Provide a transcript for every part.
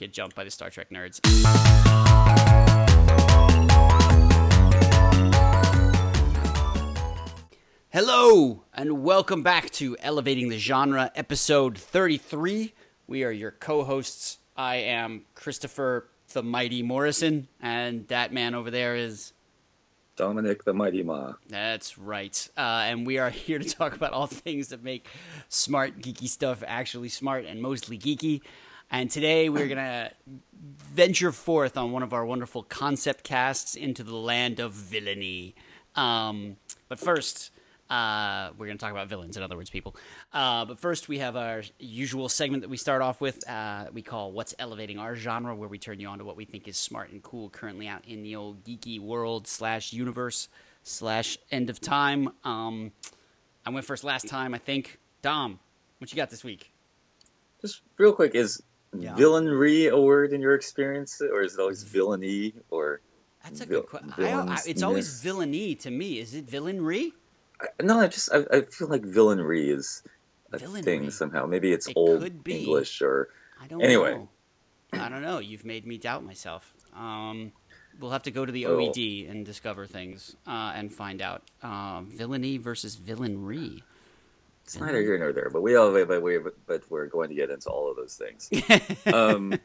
get jumped by the Star Trek nerds. Hello, and welcome back to Elevating the Genre, episode 33. We are your co hosts. I am Christopher the Mighty Morrison, and that man over there is. Dominic the Mighty Ma. That's right. Uh, and we are here to talk about all things that make smart, geeky stuff actually smart and mostly geeky. And today we're going to venture forth on one of our wonderful concept casts into the land of villainy. Um, but first, uh, we're going to talk about villains, in other words, people. Uh, but first, we have our usual segment that we start off with. Uh, we call "What's Elevating Our Genre," where we turn you on to what we think is smart and cool currently out in the old geeky world slash universe slash end of time. Um, I went first last time, I think. Dom, what you got this week? Just real quick, is Yeah. villainry a word in your experience, or is it always villainy? Or That's a Vil- good question. I, I, villains, it's always villainy to me. Is it villainry? I- no, I just I, I feel like villainry is a Villainry. thing somehow. Maybe it's It old. English, or I don't Anyway. know. I don't know. You've made me doubt myself. Um, we'll have to go to the Oh. OED and discover things uh, and find out. Um, villainy versus villainry. It's neither here nor there. But we all but we but we're going to get into all of those things. um,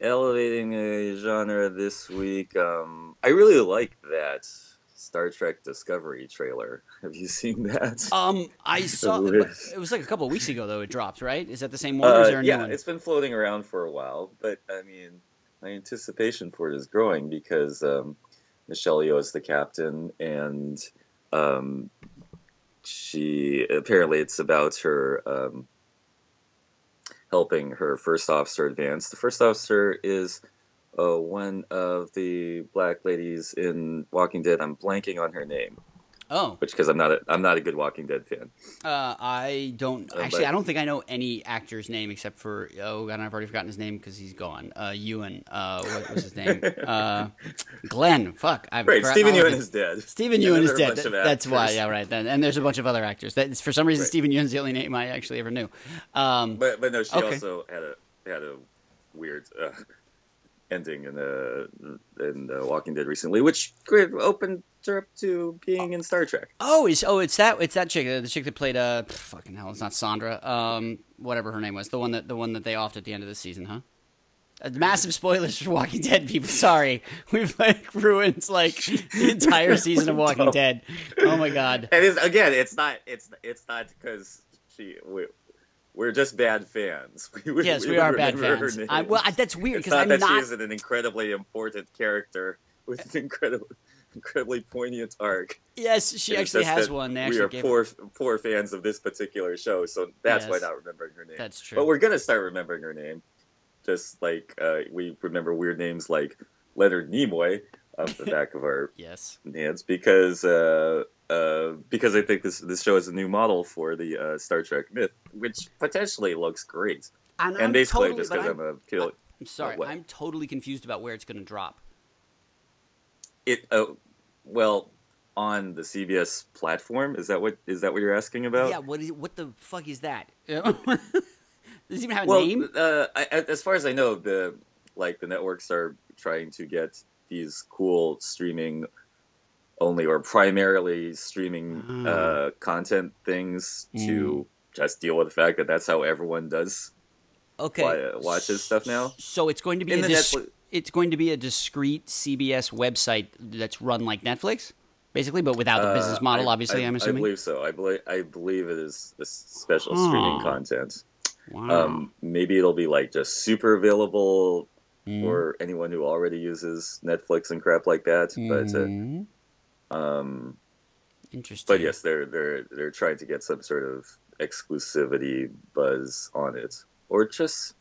elevating a genre this week. Um, I really like that Star Trek Discovery trailer. Have you seen that? um, I saw it was like a couple of weeks ago though. It dropped, right? Is that the same one? Uh, there a new yeah, one? it's been floating around for a while, but I mean, my anticipation for it is growing because um, Michelle Yeoh is the captain, and um, she apparently it's about her um, helping her first officer advance. The first officer is uh, one of the black ladies in Walking Dead. I'm blanking on her name, Oh, which because I'm not a I'm not a good Walking Dead fan. uh, I don't Uh, actually. but- I don't think I know any actor's name except for oh god, I've already forgotten his name because he's gone. Uh, Yeun. Uh, what was his name? uh, Glenn. Fuck. I've Right, Steven Yeun is dead. Steven Yeun is there are a dead. That- That's why, yeah, right. Then, and there's a bunch of other actors. That's for some reason, Right. Steven Yeun's the only name I actually ever knew. Um, But but no, she Okay. also had a had a weird uh, ending in the in the Walking Dead recently, which opened her up to being in Star Trek. oh, is oh, it's that it's that chick, uh, the chick that played uh, pff, fucking hell, it's not Sandra. Um, whatever her name was, the one that the one that they offed at the end of the season, huh? Uh, massive spoilers for Walking Dead, people. Sorry, we've like ruined like the entire season of Walking. Dead. Oh my god. And it's, again, it's not it's it's not because she we, we're just bad fans. We, Yes, we are bad fans. I, well, I, that's weird because not I'm that not. she isn't an incredibly important character with an incredible. Incredibly poignant arc. Yes, she It's actually has one. They we are poor, poor fans of this particular show, so that's why not remembering her name. That's true. But we're gonna start remembering her name, just like uh, we remember weird names like Leonard Nimoy off the back of our yes. hands because uh, uh, because I think this this show is a new model for the uh, Star Trek myth, which potentially looks great. And, And I'm basically, totally, just because I'm, I'm, a kill, I'm sorry, what? I'm totally confused about where it's going to drop. it uh, well on the CBS platform. Is that what is that what you're asking about? Yeah, what is what the fuck is that? Does it even have a well, name? Uh, I, as far as I know, the like the networks are trying to get these cool streaming only or primarily streaming Mm. uh, content things to just deal with the fact that that's how everyone does Okay, uh, watches stuff now. So it's going to be In a dis- Netflix- it's going to be a discrete CBS website that's run like Netflix, basically, but without the Uh, business model. I- obviously, I, am assuming. I believe so. I believe I believe it is this special streaming content. wow. Um, maybe it'll be like just super available Mm. for anyone who already uses Netflix and crap like that. But uh, Mm. Um, Interesting. but yes, they're they're they're trying to get some sort of exclusivity buzz on it, or just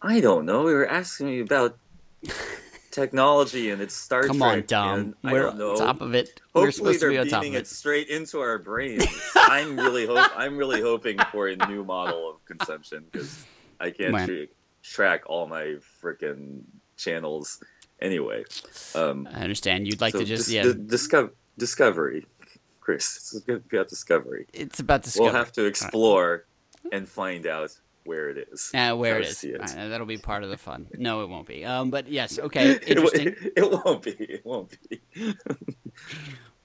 I don't know. You were asking me about technology and it's Star Come Trek. on, Dom. We're on top of it. We're Hopefully, supposed they're be on top of it. it straight into our brains. I'm really hope I'm really hoping for a new model of consumption because I can't tra- track all my freaking channels anyway. Um, I understand. You'd like so to just dis- yeah. di- discover discovery, Chris. This is going to be about discovery. it's about discovery. We'll have to explore and find out where it is. Uh, where it is. it. Right, that'll be part of the fun. No, it won't be. Um, but yes, okay, It, wo- interesting. it, won't be. It won't be.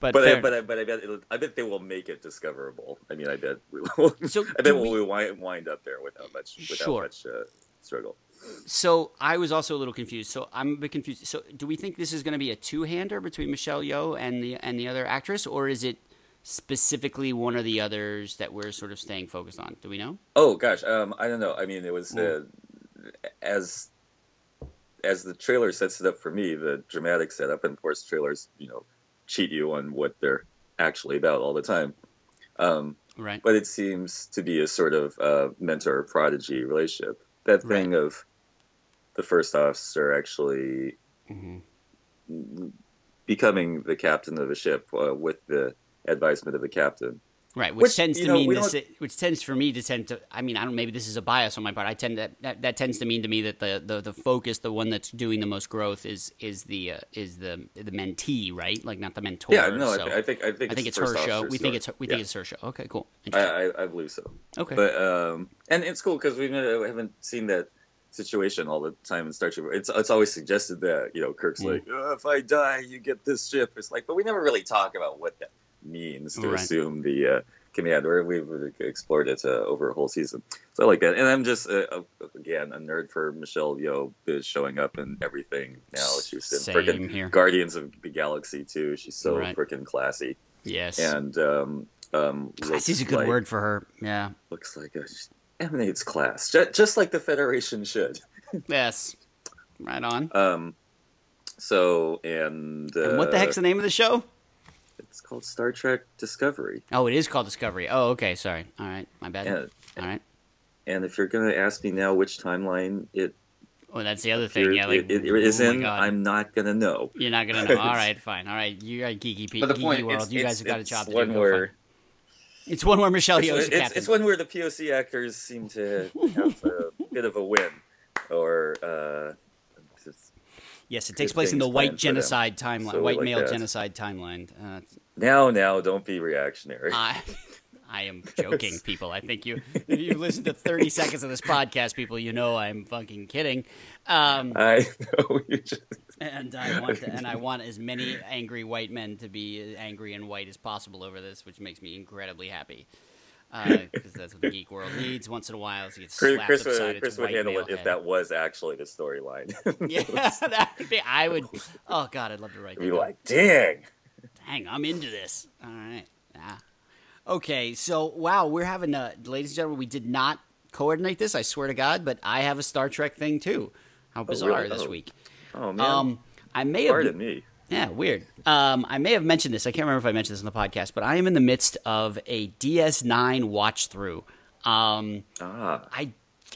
but But I, but I, but I bet it'll, I bet they will make it discoverable. I mean, I bet we will. So I bet we- we'll wind, wind up there without much without Sure. much uh, struggle. So I was also a little confused. So I'm a bit confused. So do we think this is going to be a two-hander between Michelle Yeoh and the and the other actress, or is it specifically one or the others that we're sort of staying focused on? Do we know? Oh gosh, um, I don't know. I mean, it was uh, as as the trailer sets it up for me, the dramatic setup, and of course, trailers, you know, cheat you on what they're actually about all the time. Um, Right. but it seems to be a sort of uh, mentor prodigy relationship. That thing of the first officer actually hmm becoming the captain of a ship uh, with the advisement of the captain. Right, which, Which, tends to know, mean this, which tends for me to tend to. I mean, I don't. Maybe this is a bias on my part. I tend to that, that tends to mean to me that the, the, the focus, the one that's doing the most growth, is is the uh, is the the mentee, right? Like not the mentor. Yeah, no, so I, I think I think I think it's the her show. We think it's her, we Yeah. think it's her show. Okay, cool. I, I, I believe so. okay. But um, and it's cool because we haven't seen that situation all the time in Star Trek. It's it's always suggested that you know Kirk's Mm. like, oh, if I die, you get this ship. It's like, but we never really talk about what that means to Right. assume the uh, command. Or we've explored it uh, over a whole season, so I like that. And I'm just uh, uh, again a nerd for Michelle Yeoh is showing up in everything now. She's in Same freaking. Guardians of the Galaxy too. She's so Right. freaking classy yes. and um, um, Classy's a good like- word for her. Yeah. looks like a emanates class, just, just like the Federation should. Yes. Right on. Um, so and, uh, and what the heck's the name of the show? It's called Star Trek Discovery. Oh, it is called Discovery. Oh, okay. Sorry. All right. My bad. And, All right. and if you're going to ask me now which timeline it, Oh, that's the other thing. Yeah. Like, it, it is oh in, I'm not going to know. You're not gonna know. All right, fine. All right, you're at Geeky Pe- But the Geeky point, World. it's, you guys it's, have got a it's job to do. Go where fine. It's one where Michelle it's, Yeoh is it's, it's one where the POC actors seem to have a bit of a win, or uh, yes, it takes place in the white planned for them. genocide timeline, So white like male that. genocide timeline. Uh, now, now, don't be reactionary. I, I am joking, people. I think you, if you've listened to 30 seconds of this podcast, people, you know I'm fucking kidding. Um, I know you just. And I want to, and I want as many angry white men to be angry and white as possible over this, which makes me incredibly happy. Uh, because that's what the geek world needs once in a while. Is to Chris, Chris, would, Chris would handle it if that was actually the storyline. Yeah, that would be, I would. Oh God, I'd love to write that. Be like, dang. Dang, I'm into this. All right. Yeah. Okay, so wow, we're having a, ladies and gentlemen, we did not coordinate this. I swear to God, but I have a Star Trek thing too. How oh, bizarre really? this Oh, week. Oh man, Um, I may have. pardon me. Yeah, weird. Um, I may have mentioned this. I can't remember if I mentioned this in the podcast, but I am in the midst of a DS9 watch through. Um, Ah, I,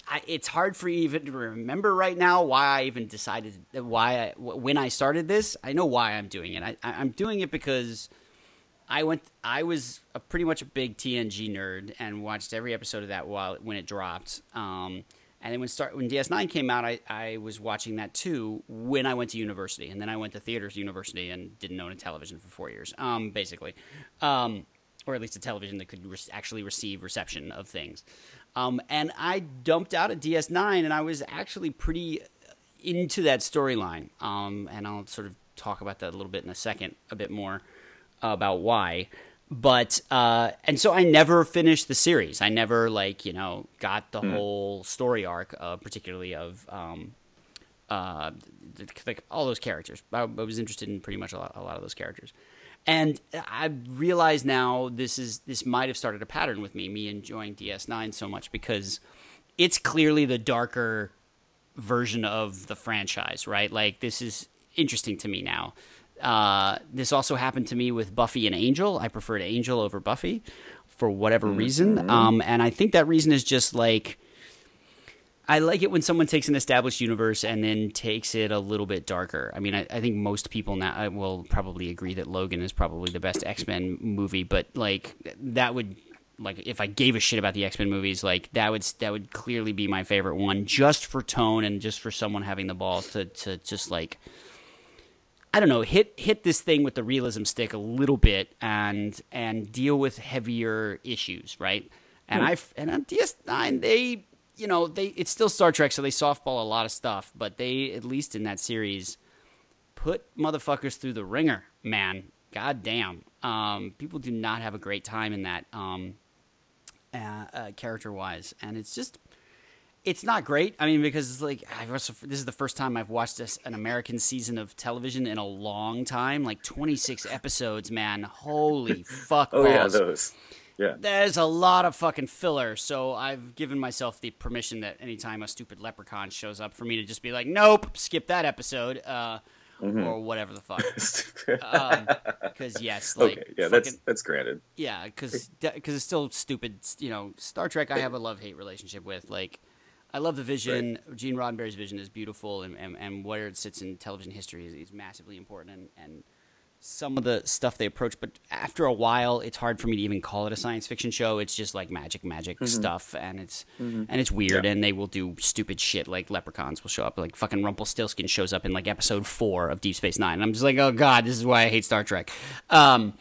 I, it's hard for even to remember right now why I even decided why I, when I started this. I know why I'm doing it. I, I- I'm doing it because I went. I was a pretty much a big TNG nerd and watched every episode of that while when it dropped. Um, and then when start when DS9 came out, I, I was watching that too when I went to university, and then I went to theaters university and didn't own a television for four years, um, basically, um, or at least a television that could re- actually receive reception of things. Um, and I dumped out a DS9, and I was actually pretty into that storyline. Um, and I'll sort of talk about that a little bit in a second, a bit more about why. But uh, and so I never finished the series. I never like you know got the whole story arc, uh, particularly of um, uh, the, the, all those characters. I, I was interested in pretty much a lot, a lot of those characters, and I realize now this is this might have started a pattern with me, me enjoying DS9 so much because it's clearly the darker version of the franchise, right? Like this is interesting to me now. Uh, this also happened to me with Buffy and Angel. I preferred Angel over Buffy for whatever reason, um, and I think that reason is just like I like it when someone takes an established universe and then takes it a little bit darker. I mean, I, I think most people now will probably agree that Logan is probably the best X Men movie, but like that would like if I gave a shit about the X Men movies, like that would that would clearly be my favorite one, just for tone and just for someone having the balls to to just like I don't know, hit hit this thing with the realism stick a little bit and and deal with heavier issues, right? And I and on DS9 they you know, they it's still Star Trek, so they softball a lot of stuff, but they at least in that series put motherfuckers through the wringer, man. God damn. Um, people do not have a great time in that, um, uh, uh, character wise, and it's just it's not great. I mean, because it's like also, this is the first time I've watched this an American season of television in a long time, like 26 episodes, man. Holy fuck! Oh yeah, those. Yeah. There's a lot of fucking filler, so I've given myself the permission that anytime a stupid leprechaun shows up, for me to just be like, nope, skip that episode, uh, Mm-hmm. or whatever the fuck. Because yes, like okay, yeah, fucking- that's that's granted. yeah, because because it's still stupid. You know, Star Trek. I have a love hate relationship with. Like, I love the vision. Gene Roddenberry's vision is beautiful, and, and, and where it sits in television history is, is massively important. And, and some of the stuff they approach, but after a while, it's hard for me to even call it a science fiction show. It's just like magic, magic stuff, and it's and it's weird. Yeah. And they will do stupid shit like leprechauns will show up, like fucking Rumpelstiltskin shows up in like episode four of Deep Space Nine. And I'm just like, oh god, this is why I hate Star Trek. Um,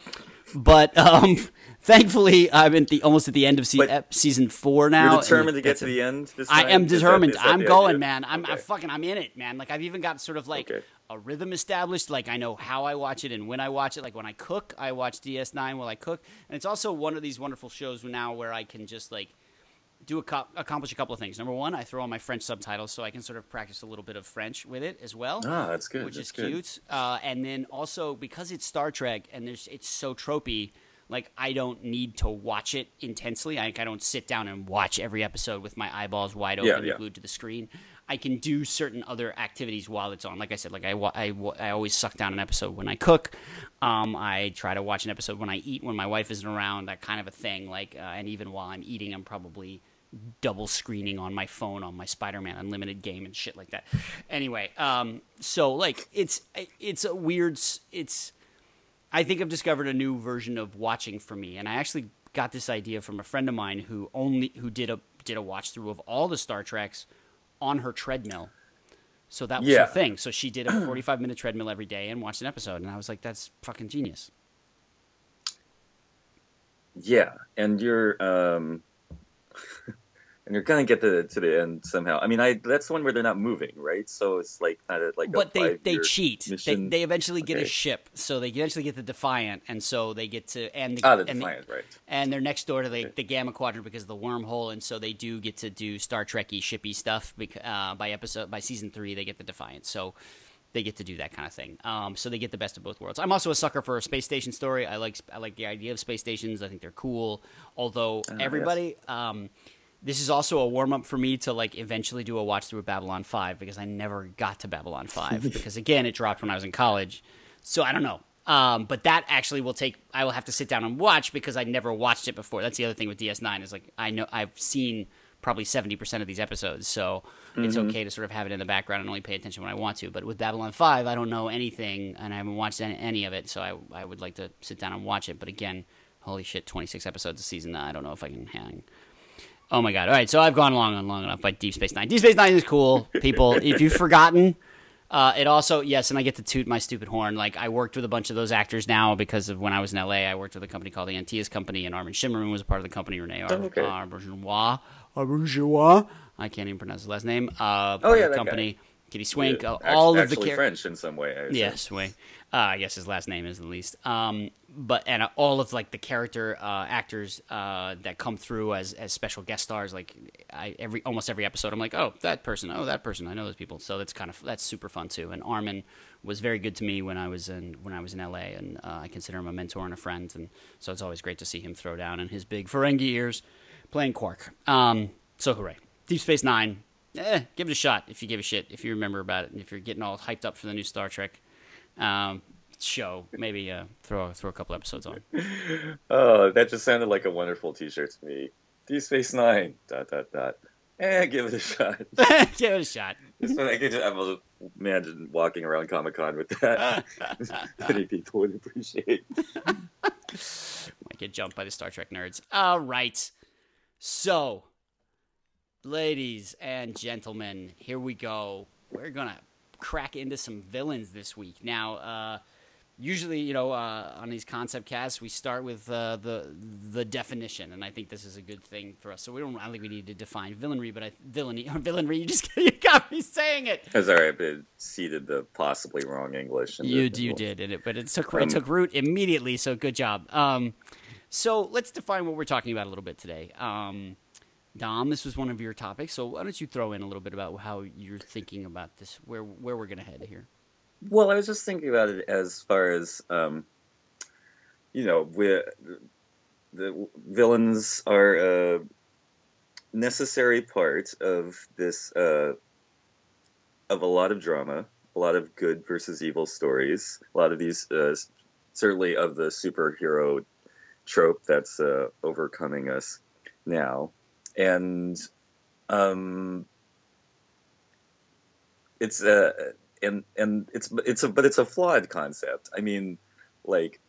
but um, thankfully, I'm at the almost at the end of se- ep- season four now. You're determined to get to the end. This I am determined. is that I'm going, idea? man. I'm, I'm fucking. I'm in it, man. Like I've even got sort of like Okay. a rhythm established. Like I know how I watch it and when I watch it. Like when I cook, I watch DS9 while I cook, and it's also one of these wonderful shows now where I can just like do a co- accomplish a couple of things. Number one, I throw on my French subtitles so I can sort of practice a little bit of French with it as well Ah, that's good. which that's is good. cute. Uh, and then also because it's Star Trek and there's it's so tropey, like I don't need to watch it intensely. Like I don't sit down and watch every episode with my eyeballs wide open Yeah, and yeah. glued to the screen. I can do certain other activities while it's on. Like I said, like I, I, I always suck down an episode when I cook. Um, I try to watch an episode when I eat when my wife isn't around. That kind of a thing. Like uh, and even while I'm eating, I'm probably double screening on my phone on my Spider-Man Unlimited game and shit like that. Anyway, um, so like it's it's a weird it's. I think I've discovered a new version of watching for me, and I actually got this idea from a friend of mine who only who did a did a watch through of all the Star Treks on her treadmill. So that was Yeah. her thing. So she did a 45 minute treadmill every day and watched an episode, and I was like, that's fucking genius. Yeah, and you're um, and you're gonna get to to the end somehow. I mean, I that's the one where they're not moving, right? So it's like kind of like but they they cheat. They, mission. they eventually get a ship, so they eventually get the Defiant, and so they get to and the, ah, the and, Defiant, right? and they're next door to the, the Gamma Quadrant because of the wormhole, and so they do get to do Star Trekky shippy stuff. Bec- uh, by episode by season three, they get the Defiant, so they get to do that kind of thing. Um, so they get the best of both worlds. I'm also a sucker for a space station story. I like I like the idea of space stations. I think they're cool. Although Ah, everybody. Um, this is also a warm up for me to like eventually do a watch through of Babylon 5 because I never got to Babylon 5 because again it dropped when I was in college. So I don't know. Um, but that actually will take I will have to sit down and watch because I never watched it before. That's the other thing with DS9 is like I know I've seen probably 70% of these episodes. So it's okay to sort of have it in the background and only pay attention when I want to. But with Babylon 5, I don't know anything and I haven't watched any, any of it, so I I would like to sit down and watch it, but again, holy shit, 26 episodes a season. I don't know if I can hang Oh my god! All right, so I've gone long on long enough by Deep Space Nine. Deep Space Nine is cool, people. if you've forgotten, uh, it also yes, and I get to toot my stupid horn. Like I worked with a bunch of those actors now because of when I was in LA. I worked with a company called the Antaeus Company, and Armin Shimerman was a part of the company. Renee Ar- okay. Auberjonois, Auberjonois. I can't even pronounce his last name. Uh, Oh, yeah, the that company. Kitty Swink. Yeah, uh, all of the actually char- French in some way. I assume. Uh, I guess his last name is the least. Um, but and uh, all of like the character uh, actors uh, that come through as as special guest stars, like I every almost every episode, I'm like, oh that person, oh that person, I know those people. So that's kind of that's super fun too. And Armin was very good to me when I was in when I was in LA, and uh, I consider him a mentor and a friend. And so it's always great to see him throw down in his big Ferengi ears, playing Quark. Um, so hooray! Deep Space Nine. Eh, give it a shot if you give a shit. If you remember about it, and if you're getting all hyped up for the new Star Trek um, show, maybe uh, throw throw a couple episodes on. Oh, that just sounded like a wonderful T-shirt to me. Deep Space Nine. Dot dot dot. Eh, give it a shot. give it a shot. When I could just, I imagine walking around Comic Con with that. Many people would appreciate. Might get jumped by the Star Trek nerds. All right. So, ladies and gentlemen, here we go. We're gonna crack into some villains this week. Now, uh, usually, you know, uh, on these concept casts, we start with uh, the the definition, and I think this is a good thing for us. So we don't. I don't think we need to define villainry, but I villainy or villainry. You just you got me saying it. That's all right. But seeded the possibly wrong English. You you did it, but it took um, it took root immediately. So good job. Um, so let's define what we're talking about a little bit today. Um, Dom, this was one of your topics, so why don't you throw in a little bit about how you're thinking about this, where where we're going to head here? Well, I was just thinking about it as far as um, you know, we the villains are a necessary part of this uh, of a lot of drama, a lot of good versus evil stories, a lot of these uh, certainly of the superhero trope that's uh, overcoming us now, and um, it's a and and it's it's a but it's a flawed concept. I mean, like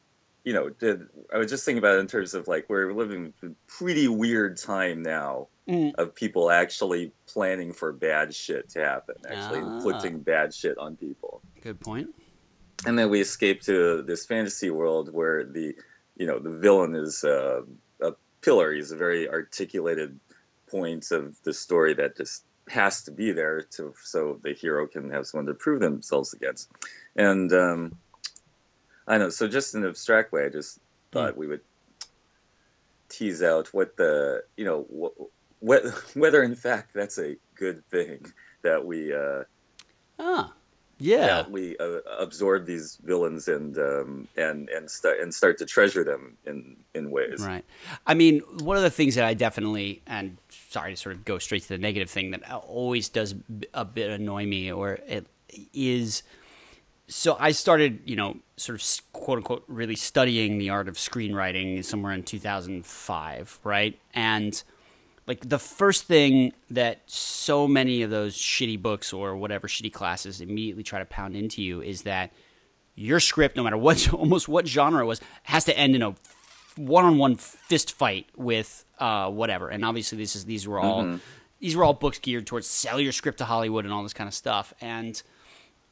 you know, did, I was just thinking about it in terms of like we're living a pretty weird time now mm. of people actually planning for bad shit to happen, actually ah. inflicting bad shit on people. Good point. And then we escape to this fantasy world where the you know the villain is uh, a pillar. He's a very articulated point of the story that just has to be there to so the hero can have someone to prove themselves against. And um, I know. So just in an abstract way, I just thought mm. we would tease out what the you know wh- whether in fact that's a good thing that we. Uh, ah yeah, we uh, absorb these villains and um, and and start and start to treasure them in in ways. Right. I mean, one of the things that I definitely and sorry to sort of go straight to the negative thing that always does a bit annoy me, or it is. So I started, you know, sort of quote unquote, really studying the art of screenwriting somewhere in 2005, right? And like the first thing that so many of those shitty books or whatever shitty classes immediately try to pound into you is that your script, no matter what, almost what genre it was, has to end in a one-on-one fist fight with uh, whatever. And obviously, this is these were all mm-hmm. these were all books geared towards sell your script to Hollywood and all this kind of stuff. And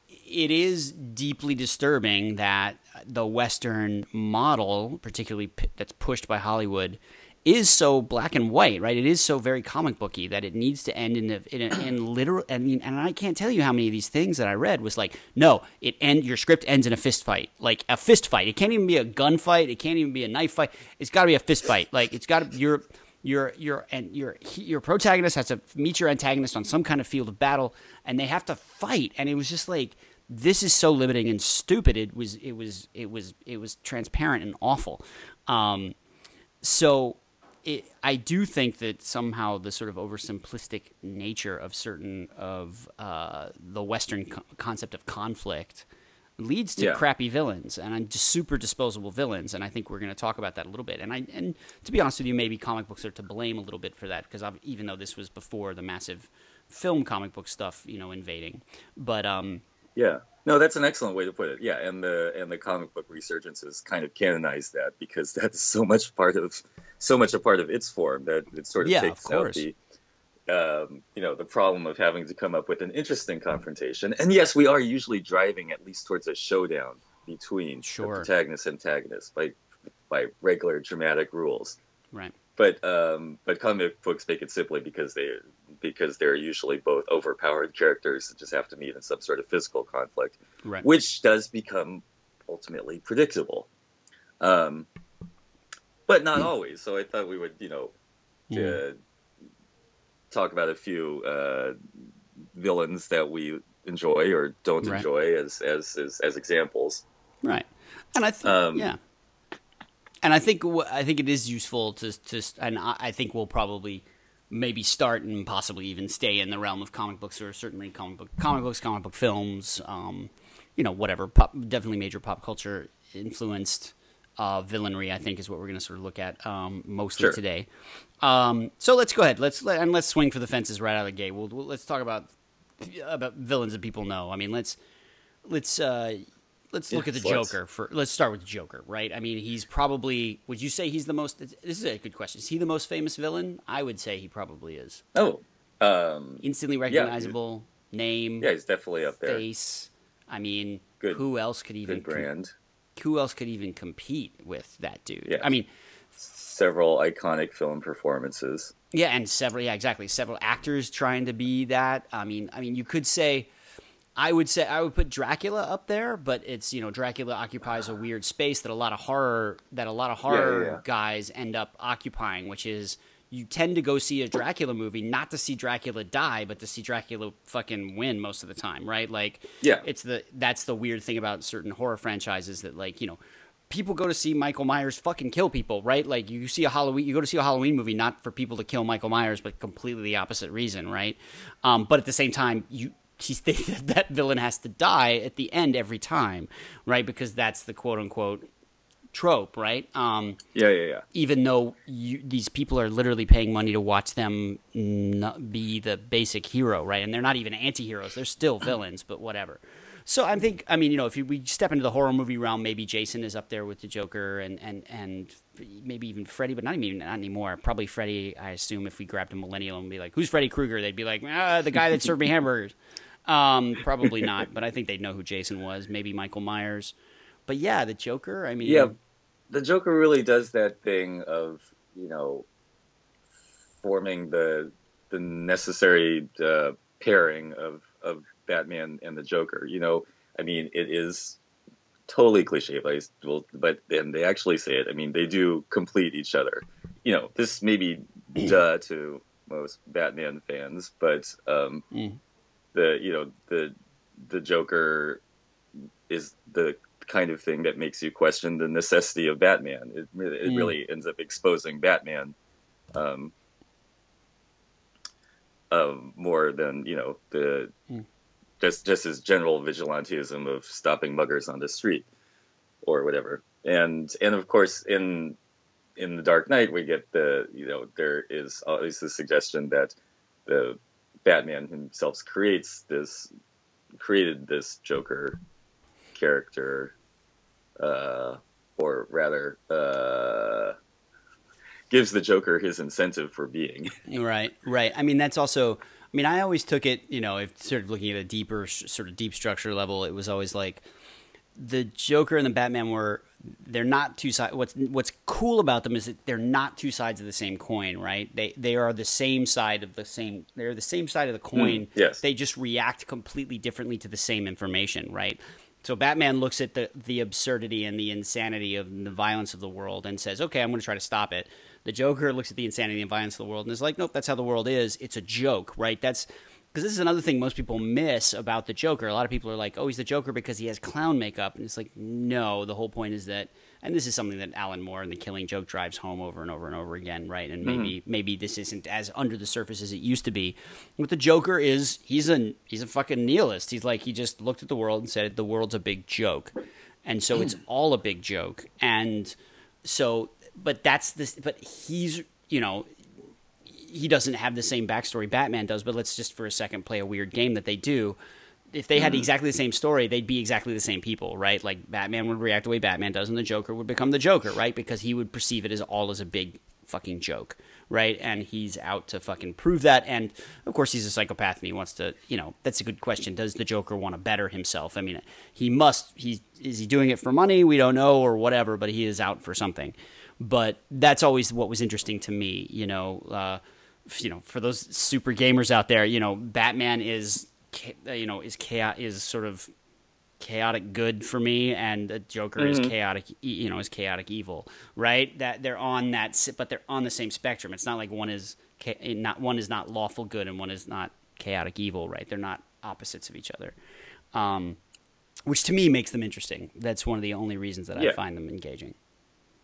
it is deeply disturbing that the Western model, particularly p- that's pushed by Hollywood, is so black and white, right? It is so very comic booky that it needs to end in a, in, a, in literal. I mean, and I can't tell you how many of these things that I read was like, no, it end your script ends in a fist fight, like a fist fight. It can't even be a gunfight. It can't even be a knife fight. It's got to be a fist fight. Like it's got to your your your and your your protagonist has to meet your antagonist on some kind of field of battle, and they have to fight. And it was just like this is so limiting and stupid. It was it was it was it was transparent and awful. Um, so it, I do think that somehow the sort of oversimplistic nature of certain of uh, the Western co- concept of conflict leads to yeah. crappy villains and just super disposable villains. And I think we're going to talk about that a little bit. And I and to be honest with you, maybe comic books are to blame a little bit for that because even though this was before the massive film comic book stuff, you know, invading, but um, yeah. No, that's an excellent way to put it. Yeah, and the and the comic book resurgence has kind of canonized that because that's so much part of so much a part of its form that it sort of yeah, takes of out the um, you know the problem of having to come up with an interesting confrontation. And yes, we are usually driving at least towards a showdown between sure. the protagonist and antagonist by by regular dramatic rules. Right. But um, but comic books make it simply because they because they're usually both overpowered characters that just have to meet in some sort of physical conflict, right. which does become ultimately predictable. Um, but not always. So I thought we would, you know, yeah. uh, talk about a few uh, villains that we enjoy or don't right. enjoy as, as, as as examples. Right, and I think um, yeah, and I think I think it is useful to to and I think we'll probably maybe start and possibly even stay in the realm of comic books or certainly comic book comic books, comic book films, um, you know, whatever. Pop, definitely major pop culture influenced uh, villainry. I think is what we're going to sort of look at um, mostly sure. today. Um, so let's go ahead. Let's let, and let's swing for the fences right out of the gate. We'll, we'll, let's talk about about villains that people know. I mean, let's let's uh, let's look at the Joker for. Let's start with the Joker, right? I mean, he's probably. Would you say he's the most? This is a good question. Is he the most famous villain? I would say he probably is. Oh, um, instantly recognizable yeah, name. Yeah, he's definitely up there. Face. I mean, good. Who else could even good brand? who else could even compete with that dude? Yeah. I mean, several iconic film performances. yeah, and several yeah, exactly. Several actors trying to be that. I mean, I mean, you could say I would say I would put Dracula up there, but it's you know Dracula occupies a weird space that a lot of horror that a lot of horror yeah. guys end up occupying, which is you tend to go see a Dracula movie not to see Dracula die, but to see Dracula fucking win most of the time, right? Like Yeah. it's the that's the weird thing about certain horror franchises that like you know people go to see Michael Myers fucking kill people, right? Like you see a Halloween, you go to see a Halloween movie not for people to kill Michael Myers, but completely the opposite reason, right? Um, but at the same time, you he's that that villain has to die at the end every time, right? Because that's the quote unquote trope, right? Um, Yeah, yeah, yeah. even though you, these people are literally paying money to watch them be the basic hero, right? And they're not even anti-heroes; they're still villains, but whatever. So I think, I mean, you know, if you, we step into the horror movie realm, maybe Jason is up there with the Joker, and and and maybe even Freddy, but not even not anymore. Probably Freddy. I assume if we grabbed a millennial and be like, "Who's Freddy Krueger?" They'd be like, "Ah, the guy that served me hamburgers." Um, probably not, but I think they'd know who Jason was. Maybe Michael Myers. But yeah, the Joker. I mean, Yeah, the Joker really does that thing of you know forming the the necessary uh, pairing of of Batman and the Joker. You know, I mean, it is totally cliche, but, well, but and they actually say it. I mean, they do complete each other. You know, this may be duh to most Batman fans, but um, Mm. The you know the the Joker is the kind of thing that makes you question the necessity of Batman. It really, it Mm. really ends up exposing Batman um, um, more than you know the Mm. just just his general vigilantism of stopping muggers on the street or whatever. And and of course in in the Dark Knight we get the you know there is always the suggestion that the Batman himself creates this created this Joker character, uh, or rather, uh, gives the Joker his incentive for being. Right, right. I mean, that's also. I mean, I always took it. You know, if sort of looking at a deeper, sort of deep structure level, it was always like the Joker and the Batman were. They're not two sides. What's What's cool about them is that they're not two sides of the same coin, right? They they are the same side of the same. They're the same side of the hmm, coin. yes. They just react completely differently to the same information, right? So Batman looks at the the absurdity and the insanity of the violence of the world and says, "Okay, I'm going to try to stop it." The Joker looks at the insanity and violence of the world and is like, "Nope, that's how the world is. It's a joke, right?" That's because this is another thing most people miss about the Joker. A lot of people are like, "Oh, he's the Joker because he has clown makeup," and it's like, no. The whole point is that, and this is something that Alan Moore and The Killing Joke drives home over and over and over again, right? And maybe mm-hmm. maybe this isn't as under the surface as it used to be. What the Joker is, he's a he's a fucking nihilist. He's like he just looked at the world and said the world's a big joke, and so it's mm. all a big joke. And so, but that's this. But he's you know he doesn't have the same backstory Batman does, but let's just for a second play a weird game that they do. If they had exactly the same story, they'd be exactly the same people, right? Like Batman would react the way Batman does, and the Joker would become the Joker, right? Because he would perceive it as all as a big fucking joke, right? And he's out to fucking prove that. And of course, he's a psychopath, and he wants to, you know, that's a good question. Does the Joker want to better himself? I mean, he must. He's is he doing it for money? We don't know, or whatever. But he is out for something. But that's always what was interesting to me, you know. Uh, you know, for those super gamers out there, you know, Batman is, uh, you know, is chaos is sort of chaotic good for me, and the Joker is mm-hmm. chaotic, you know, is chaotic evil, right? That they're on that, but they're on the same spectrum. It's not like one is eh, not one is not lawful good and one is not chaotic evil, right? They're not opposites of each other, um, which to me makes them interesting. That's one of the only reasons that I find them engaging.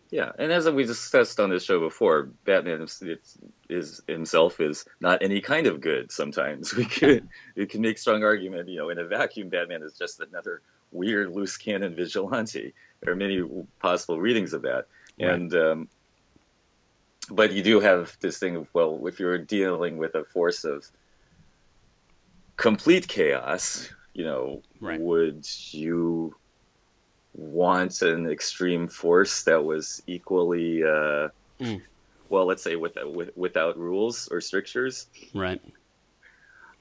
Yeah, and as we discussed on this show before, Batman is, it's, is himself is not any kind of good. Sometimes we could we can make strong argument. You know, in a vacuum, Batman is just another weird loose cannon vigilante. There are many possible readings of that, Right. and um, but you do have this thing of well, if you're dealing with a force of complete chaos, you know, Right. would you want an extreme force that was equally, uh, Mm. well, let's say without with, without rules or strictures. Right.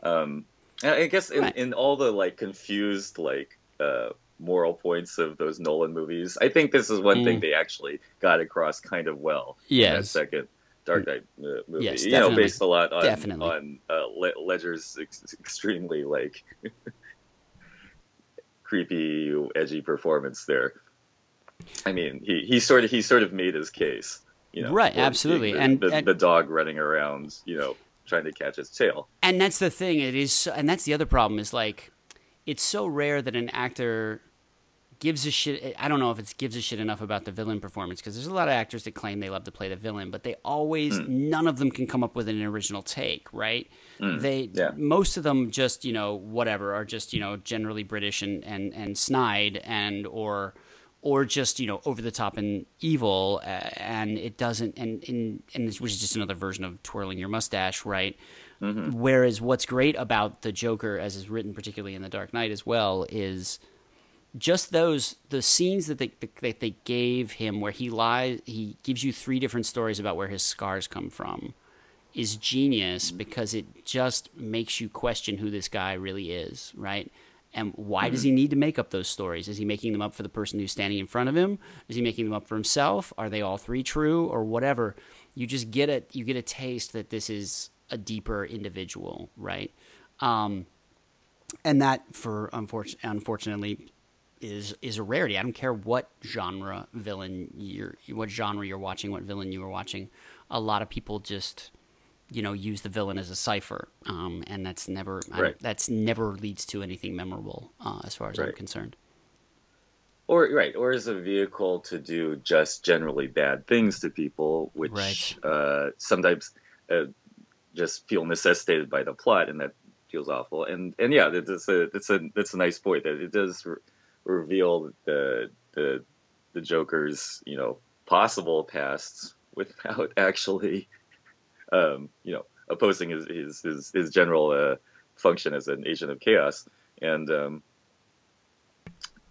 Um, I guess in, Right. in all the like confused like uh, moral points of those Nolan movies. I think this is one Mm. thing they actually got across kind of well. Yes. second Dark Knight uh, movie. Yes, you know, based a lot on Definitely. on uh, Ledger's ex- extremely like creepy, edgy performance there. I mean, he, he sort of he sort of made his case, you know, Right, absolutely. the, And- the, and- the dog running around, you know, trying to catch its tail. and that's the thing it is and that's the other problem is like it's so rare that an actor gives a shit eh, i don't know if it gives a shit enough about the villain performance because there's a lot of actors that claim they love to play the villain but they always hmm. none of them can come up with an original take right? Hmm. They yeah. most of them just you know whatever are just you know generally british and and and snide and or or just you know over the top and evil uh, and it doesn't and and, and which is just another version of twirling your mustache right? Mm-hmm. Whereas what's great about the joker as is written particularly in the dark knight as well is just those the scenes that they that they gave him where he lies he gives you three different stories about where his scars come from is genius because it just makes you question who this guy really is, right? And why does he need to make up those stories? Is he making them up for the person who's standing in front of him? Is he making them up for himself? Are they all three true or whatever? You just get it. You get a taste that this is a deeper individual, right? Um, and that, for unfortunately, unfortunately, is is a rarity. I don't care what genre villain you're, what genre you're watching, what villain you are watching. A lot of people just you know use the villain as a cipher um, and that's never I- Right. that's never leads to anything memorable uh, as far as i'm concerned Or right, or as a vehicle to do just generally bad things to people, which Right. uh, sometimes uh, just feel necessitated by the plot, and that feels awful. And and yeah, that's a it's a it's a nice point that it does reveal the the the Joker's you know possible pasts without actually um, you know opposing his his his, his general uh, function as an agent of chaos and. Um,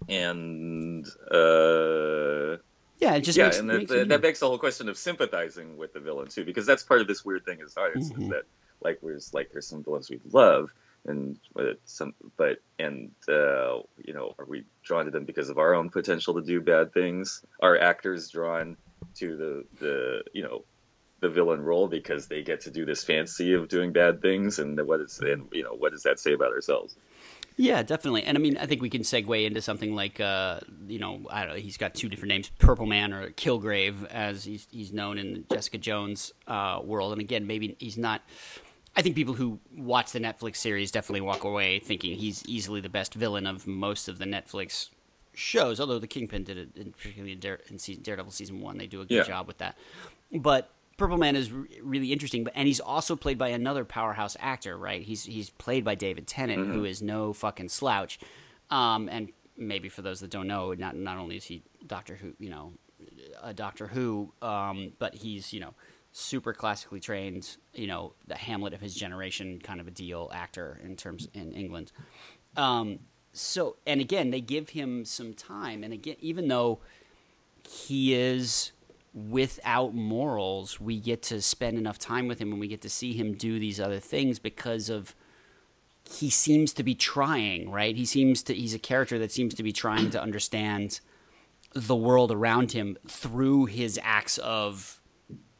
and uh, yeah it just yeah, makes, and that, makes that, that begs the whole question of sympathizing with the villain too, because that's part of this weird thing as artists Mhm. is that like there's like there's some villains we love, and some but and uh, you know are we drawn to them because of our own potential to do bad things? Are actors drawn to the the you know the villain role because they get to do this fancy of doing bad things, and what is and you know what does that say about ourselves? Yeah, definitely. And I mean, I think we can segue into something like, uh, you know, I don't know, he's got two different names, Purple Man or Kilgrave, as he's, he's known in the Jessica Jones uh, world. And again, maybe he's not. I think people who watch the Netflix series definitely walk away thinking he's easily the best villain of most of the Netflix shows. Although the Kingpin did it, in, particularly in, Dare, in season, Daredevil season one, they do a good Yeah. job with that. But Purple Man is re- really interesting, but and he's also played by another powerhouse actor, right? He's he's played by David Tennant, who is no fucking slouch. Um, and maybe for those that don't know, not not only is he Doctor Who, you know, a Doctor Who, um, but he's you know super classically trained, you know, the Hamlet of his generation kind of a deal actor in terms in England. Um, so and again, they give him some time, and again, even though he is without morals, we get to spend enough time with him and we get to see him do these other things because of he seems to be trying, right? He seems to he's a character that seems to be trying to understand the world around him through his acts of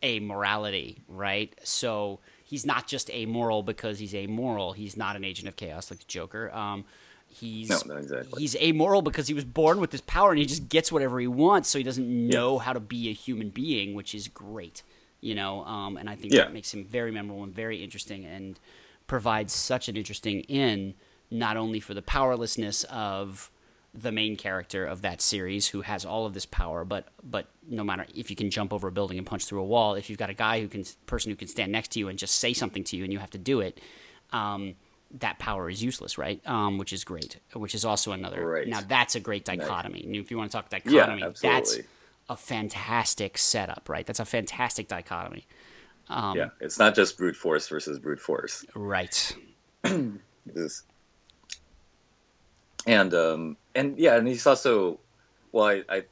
amorality, right? So he's not just amoral because he's amoral. He's not an agent of chaos like the Joker. Um, he's No, exactly. he's amoral because he was born with this power and he just gets whatever he wants. So he doesn't know how to be a human being, which is great, you know. Um, and I think Yeah. that makes him very memorable and very interesting and provides such an interesting in not only for the powerlessness of the main character of that series who has all of this power but but no matter if you can jump over a building and punch through a wall if you've got a guy who can person who can stand next to you and just say something to you and you have to do it um, that power is useless right? Um, which is great which is also another Right. now that's a great dichotomy. And if you want to talk dichotomy, Yeah, that's a fantastic setup right? That's a fantastic dichotomy. Um, yeah, it's not just brute force versus brute force. right. This- and um and yeah, and he's also well, I, I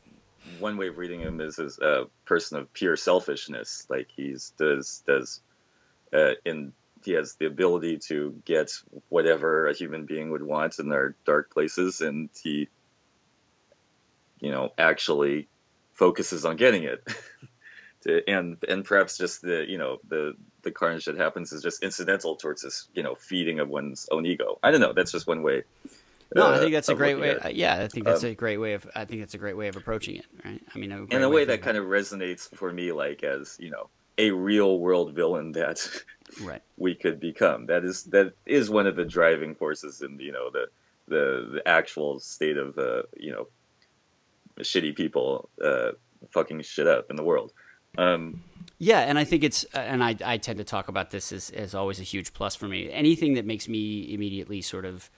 one way of reading him is as a person of pure selfishness. Like he's does does uh, in he has the ability to get whatever a human being would want in their dark places, and he you know actually focuses on getting it. to, and and perhaps just the you know the the carnage that happens is just incidental towards this you know feeding of one's own ego. I don't know. That's just one way. No, uh, I think that's a great way. Yeah, I think that's um, a great way of. I think that's a great way of approaching it. Right. I mean, in a way, way that kind of resonates for me, like as you know, a real world villain that right. we could become. That is that is one of the driving forces in you know the the the actual state of uh, you know shitty people uh, fucking shit up in the world. Um, yeah, and I think it's, and I, I tend to talk about this as, as always a huge plus for me. Anything that makes me immediately sort of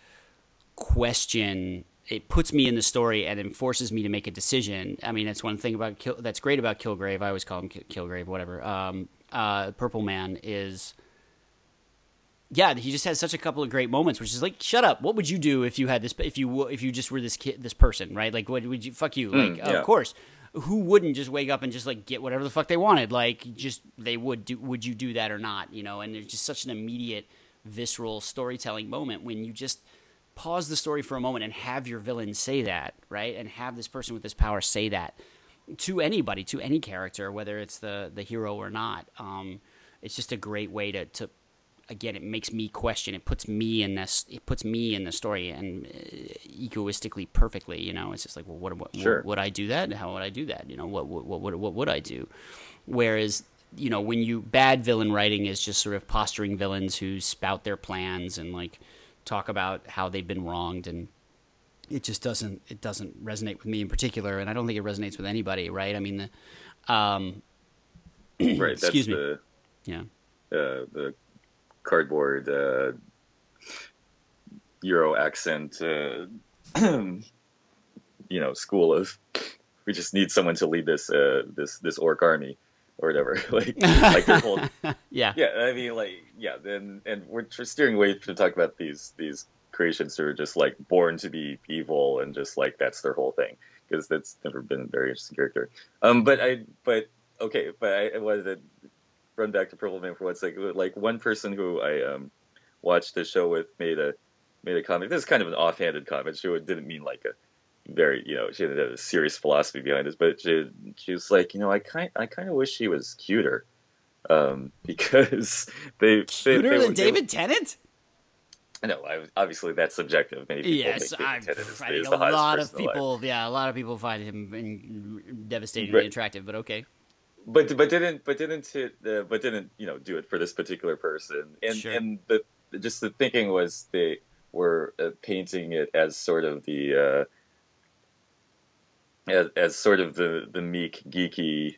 question, it puts me in the story and it forces me to make a decision. I mean, that's one thing about Kill, that's great about Kilgrave. I always call him Kilgrave, whatever. Um, uh, Purple Man is, yeah, he just has such a couple of great moments, which is like, shut up. What would you do if you had this? If you if you just were this kid, this person, right? Like, what would you? Fuck you. Mm, like, yeah. of course who wouldn't just wake up and just like get whatever the fuck they wanted? Like, just they would do. Would you do that or not? You know, and there's just such an immediate, visceral storytelling moment when you just pause the story for a moment and have your villain say that, right? And have this person with this power say that to anybody, to any character, whether it's the the hero or not. Um, it's just a great way to to again, it makes me question. It puts me in this. It puts me in the story and uh, egoistically perfectly. You know, it's just like, well, what, what, sure. would I do that? How would I do that? You know, what what what what would I do? Whereas, you know, when you bad villain writing is just sort of posturing villains who spout their plans and like talk about how they've been wronged and it just doesn't it doesn't resonate with me in particular and i don't think it resonates with anybody right? I mean the um right excuse me. the, yeah. Uh, the cardboard uh, Euro accent, uh, you know, school of we just need someone to lead this uh, this this orc army or whatever. like like their whole yeah yeah. I mean like yeah. Then and we're steering away to talk about these these creations who are just like born to be evil and just like that's their whole thing because that's never been a very interesting character. Um, but I but okay, but I, I wanted to run back to Purple Man for one second. Like one person who I um, watched the show with made a made a comment. This is kind of an offhanded comment. She didn't mean like a very you know she had a serious philosophy behind this, but she she was like you know I kind I kind of wish she was cuter, um, because they cuter they, they, than they, David Tennant. No, I, obviously that's subjective. Many people yes, I, I a lot of people. Yeah, a lot of people find him devastatingly right. attractive. But okay but but didn't but didn't hit uh, but didn't you know do it for this particular person and sure. and the just the thinking was they were uh, painting it as sort of the uh, as, as sort of the the meek geeky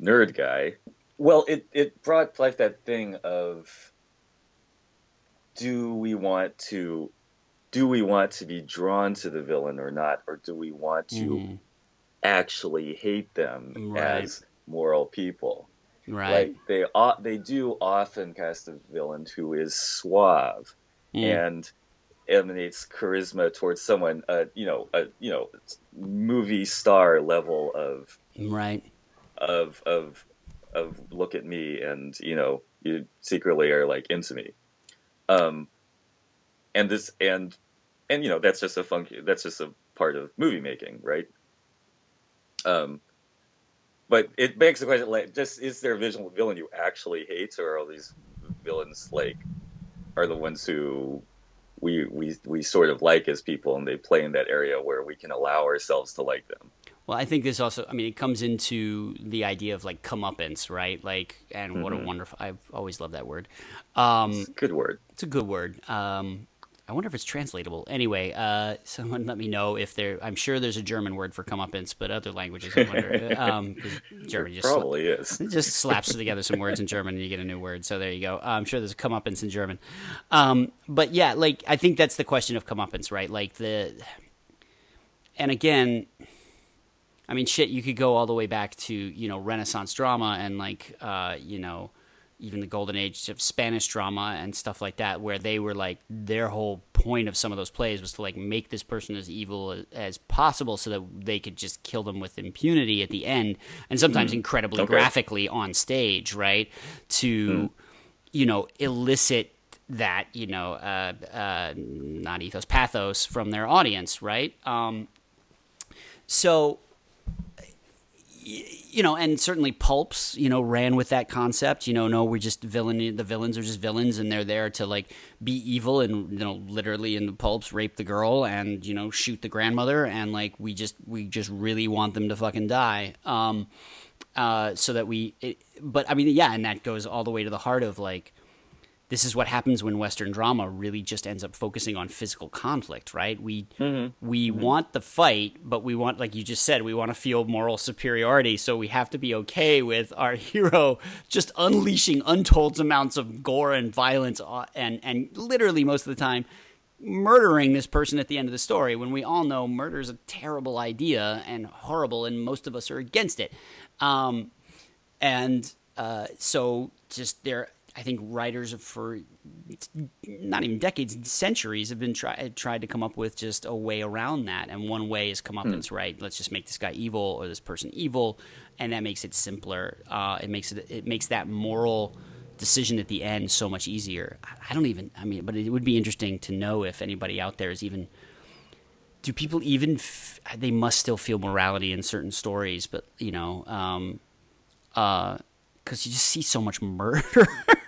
nerd guy well it it brought life that thing of do we want to do we want to be drawn to the villain or not or do we want to mm. actually hate them right. as moral people. Right. Like they they do often cast a villain who is suave mm. and emanates charisma towards someone, uh, you know, a you know, movie star level of right of of of look at me and you know you secretly are like into me. Um, and this and and you know that's just a funky that's just a part of movie making, right? Um, but it begs the question: like, just is there a visual villain you actually hate, or are all these villains like are the ones who we we we sort of like as people, and they play in that area where we can allow ourselves to like them? Well, I think this also, I mean, it comes into the idea of like comeuppance, right? Like, and mm-hmm. what a mm-hmm. wonderful, I've always loved that word. Um, good word. It's a good word. Um, I wonder if it's translatable. Anyway, uh, someone let me know if there. I'm sure there's a German word for comeuppance, but other languages, I wonder. um, German just probably is. It just slaps together some words in German and you get a new word. So there you go. Uh, I'm sure there's a comeuppance in German. Um, but yeah, like I think that's the question of comeuppance, right? Like the, and again, I mean, shit, you could go all the way back to you know Renaissance drama and like uh, you know even the golden age of Spanish drama and stuff like that, where they were like their whole point of some of those plays was to like make this person as evil as, as possible, so that they could just kill them with impunity at the end, and sometimes mm. incredibly okay. graphically on stage, right? To mm. you know elicit that you know uh, uh, not ethos pathos from their audience, right? Um, so you know, and certainly pulps, you know, ran with that concept. You know, no, we're just villain. The villains are just villains, and they're there to like be evil and you know, literally in the pulps, rape the girl and you know, shoot the grandmother, and like we just we just really want them to fucking die. Um, uh, so that we, it, but I mean, yeah, and that goes all the way to the heart of like this is what happens when Western drama really just ends up focusing on physical conflict, right? We mm-hmm. we mm-hmm. want the fight, but we want, like you just said, we want to feel moral superiority. So we have to be okay with our hero just unleashing untold amounts of gore and violence, uh, and and literally most of the time murdering this person at the end of the story. When we all know murder is a terrible idea and horrible, and most of us are against it. Um, and uh, so just there I think writers for not even decades, centuries have been try, tried to come up with just a way around that. And one way is come up mm. right. Let's just make this guy evil or this person evil, and that makes it simpler. Uh, it makes it it makes that moral decision at the end so much easier. I don't even. I mean, but it would be interesting to know if anybody out there is even. Do people even? F- they must still feel morality in certain stories, but you know. Um, uh, because you just see so much murder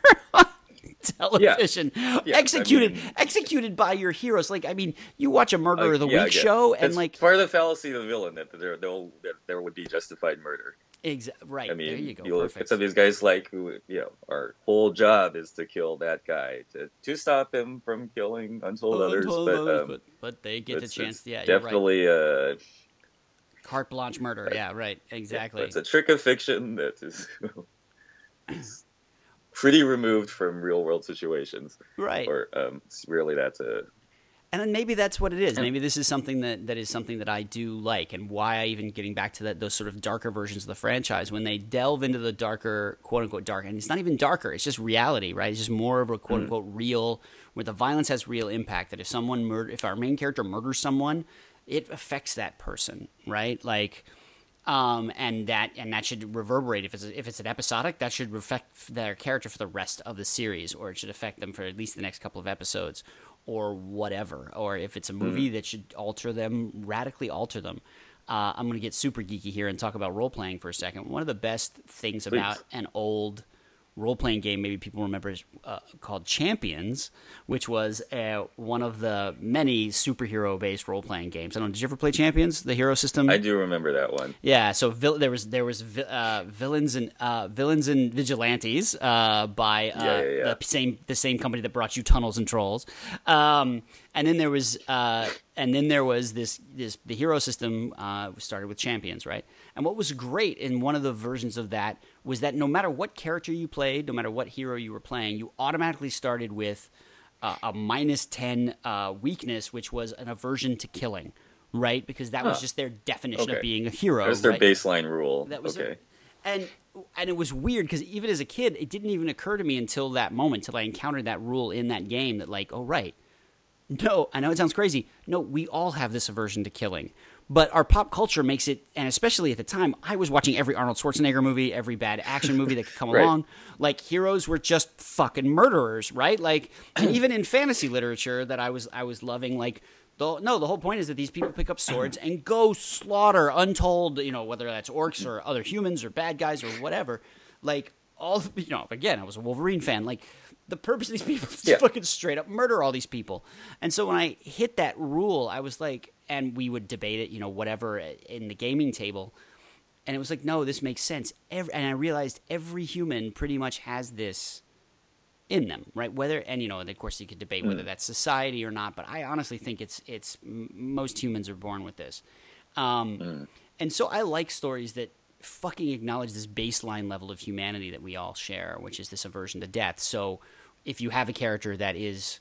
television yeah. Yeah, executed I mean, executed by your heroes. Like i mean you watch a murder uh, of the yeah, week show and like part of the fallacy of the villain that there that there would be justified murder. Exactly right. I mean there you go. you look at some of these guys like who you know our whole job is to kill that guy to, to stop him from killing untold, oh, others, untold but, others um, but, but they get the chance. yeah definitely right. uh carte blanche murder. Yeah right. Exactly. it's a trick of fiction that is pretty removed from real world situations. Right. Or um, really that's a. And then maybe that's what it is. Maybe this is something that, that is something that I do like, and why I even getting back to that those sort of darker versions of the franchise when they delve into the darker, quote unquote, dark, and it's not even darker. It's just reality, right? It's just more of a quote unquote mm. real, where the violence has real impact. That if someone murder, if our main character murders someone, it affects that person, right? Like um, and that and that should reverberate if it's if it's an episodic that should affect their character for the rest of the series or it should affect them for at least the next couple of episodes or whatever or if it's a movie mm. that should alter them radically alter them uh, i'm going to get super geeky here and talk about role playing for a second one of the best things Please. about an old role playing game maybe people remember uh, called Champions, which was uh, one of the many superhero based role playing games. I don't. Did you ever play Champions, the hero system? I do remember that one. Yeah. So vil- there was there was uh, villains and uh, villains and vigilantes uh, by uh, yeah, yeah, yeah. the same the same company that brought you Tunnels and Trolls. Um, and then there was and then there was this this the hero system started with Champions, right? And what was great in one of the versions of that was that no matter what character you played, no matter what hero you were playing, you automatically started with uh, a minus 10 uh, weakness, which was an aversion to killing, right? Because that was just their definition okay. of being a hero. That was their right? baseline rule. That was okay. and and it was weird because even as a kid, it didn't even occur to me until that moment, until I encountered that rule in that game. That like, oh right, no, I know it sounds crazy. No, we all have this aversion to killing. But our pop culture makes it, and especially at the time, I was watching every Arnold Schwarzenegger movie, every bad action movie that could come right. along. Like heroes were just fucking murderers, right? Like even in fantasy literature that I was I was loving, like the, no, the whole point is that these people pick up swords and go slaughter untold, you know, whether that's orcs or other humans or bad guys or whatever. Like all, you know, again, I was a Wolverine fan. Like the purpose of these people is yeah. to fucking straight up murder all these people. And so when I hit that rule, I was like, and we would debate it, you know, whatever in the gaming table. And it was like, no, this makes sense. Every, and I realized every human pretty much has this in them, right? Whether and you know, and of course, you could debate whether mm. that's society or not. But I honestly think it's it's most humans are born with this. Um, mm. And so I like stories that fucking acknowledge this baseline level of humanity that we all share, which is this aversion to death. So if you have a character that is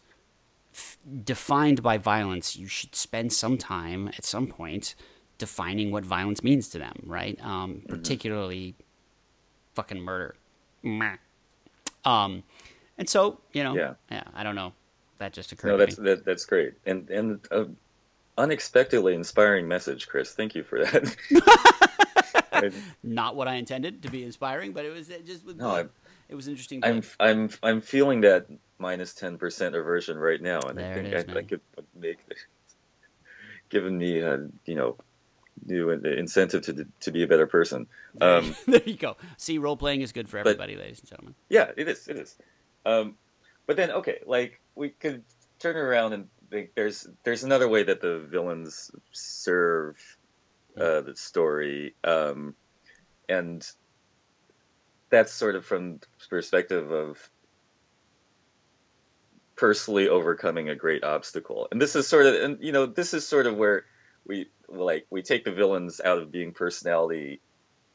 f- defined by violence, you should spend some time at some point defining what violence means to them, right? Um, mm-hmm. Particularly fucking murder. Um, and so you know, yeah, yeah I don't know. That just occurred. No, that's that, that's great, and and uh, unexpectedly inspiring message, Chris. Thank you for that. Not what I intended to be inspiring, but it was it just no, it was interesting. I'm I'm I'm feeling that minus ten percent aversion right now, and there I think is, I, I, could make given me uh, you know new incentive to to be a better person. Um, there you go. See, role playing is good for everybody, but, ladies and gentlemen. Yeah, it is. It is. Um, but then, okay, like we could turn around and think there's there's another way that the villains serve uh, the story, um, and that's sort of from perspective of personally overcoming a great obstacle. And this is sort of, and you know, this is sort of where we like we take the villains out of being personality,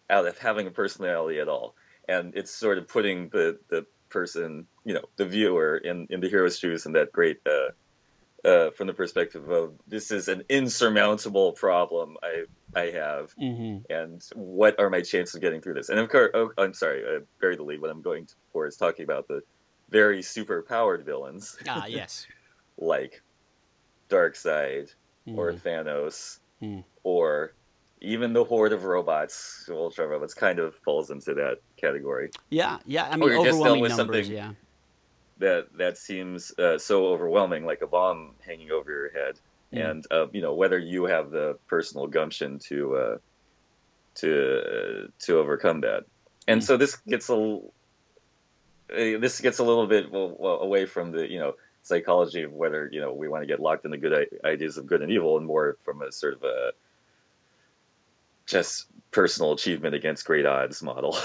out of having a personality at all, and it's sort of putting the the person, you know, the viewer in in the hero's shoes in that great. Uh, uh, from the perspective of this is an insurmountable problem I I have, mm-hmm. and what are my chances of getting through this? And of course, oh, I'm sorry, I buried the lead. What I'm going for is talking about the very super powered villains. Ah, yes, like Darkseid mm. or Thanos mm. or even the horde of robots, Ultron robots, kind of falls into that category. Yeah, yeah. I mean, overwhelming numbers. Yeah that that seems uh, so overwhelming, like a bomb hanging over your head, and uh, you know whether you have the personal gumption to uh, to to overcome that. And so this gets a uh, this gets a little bit well, away from the you know psychology of whether you know we want to get locked in the good ideas of good and evil, and more from a sort of a just personal achievement against great odds model.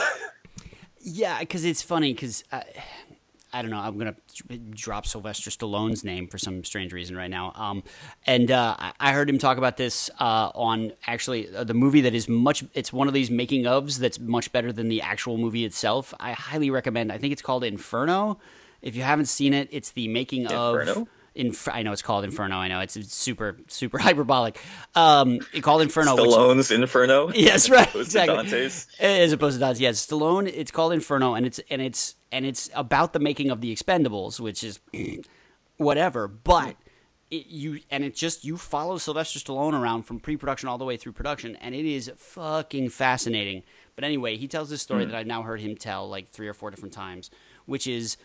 yeah, because it's funny because uh, I don't know. I'm gonna drop Sylvester Stallone's name for some strange reason right now. Um, and uh, I heard him talk about this uh, on actually uh, the movie that is much. It's one of these making ofs that's much better than the actual movie itself. I highly recommend. I think it's called Inferno. If you haven't seen it, it's the making Inferno? of. Inf- I know it's called Inferno. I know it's, super super hyperbolic. Um, it called Inferno. Stallone's which, Inferno. Yes, right. exactly. As opposed to Dante's. Yes, Stallone. It's called Inferno, and it's and it's and it's about the making of the Expendables, which is whatever. But it, you and it just you follow Sylvester Stallone around from pre-production all the way through production, and it is fucking fascinating. But anyway, he tells this story mm. that I've now heard him tell like three or four different times, which is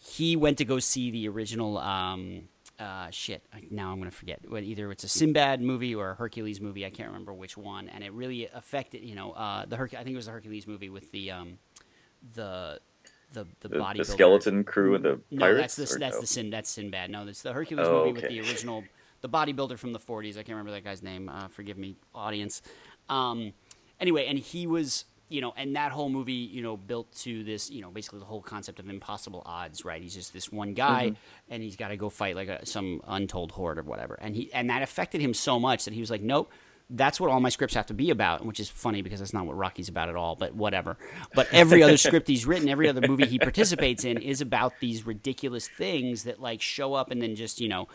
he went to go see the original. Um, uh, shit, now I'm gonna forget. Either it's a Sinbad movie or a Hercules movie. I can't remember which one, and it really affected. You know, uh, the Herc- I think it was the Hercules movie with the um, the the the, the bodybuilder. The skeleton crew and the no, pirates. that's the that's no? the sin that's Sinbad. No, it's the Hercules oh, movie okay. with the original the bodybuilder from the 40s. I can't remember that guy's name. Uh, forgive me, audience. Um, anyway, and he was you know, and that whole movie, you know, built to this, you know, basically the whole concept of impossible odds, right? He's just this one guy, mm-hmm. and he's got to go fight like a, some untold horde or whatever, and he and that affected him so much that he was like, nope. That's what all my scripts have to be about, which is funny because that's not what Rocky's about at all. But whatever. But every other script he's written, every other movie he participates in, is about these ridiculous things that like show up and then just you know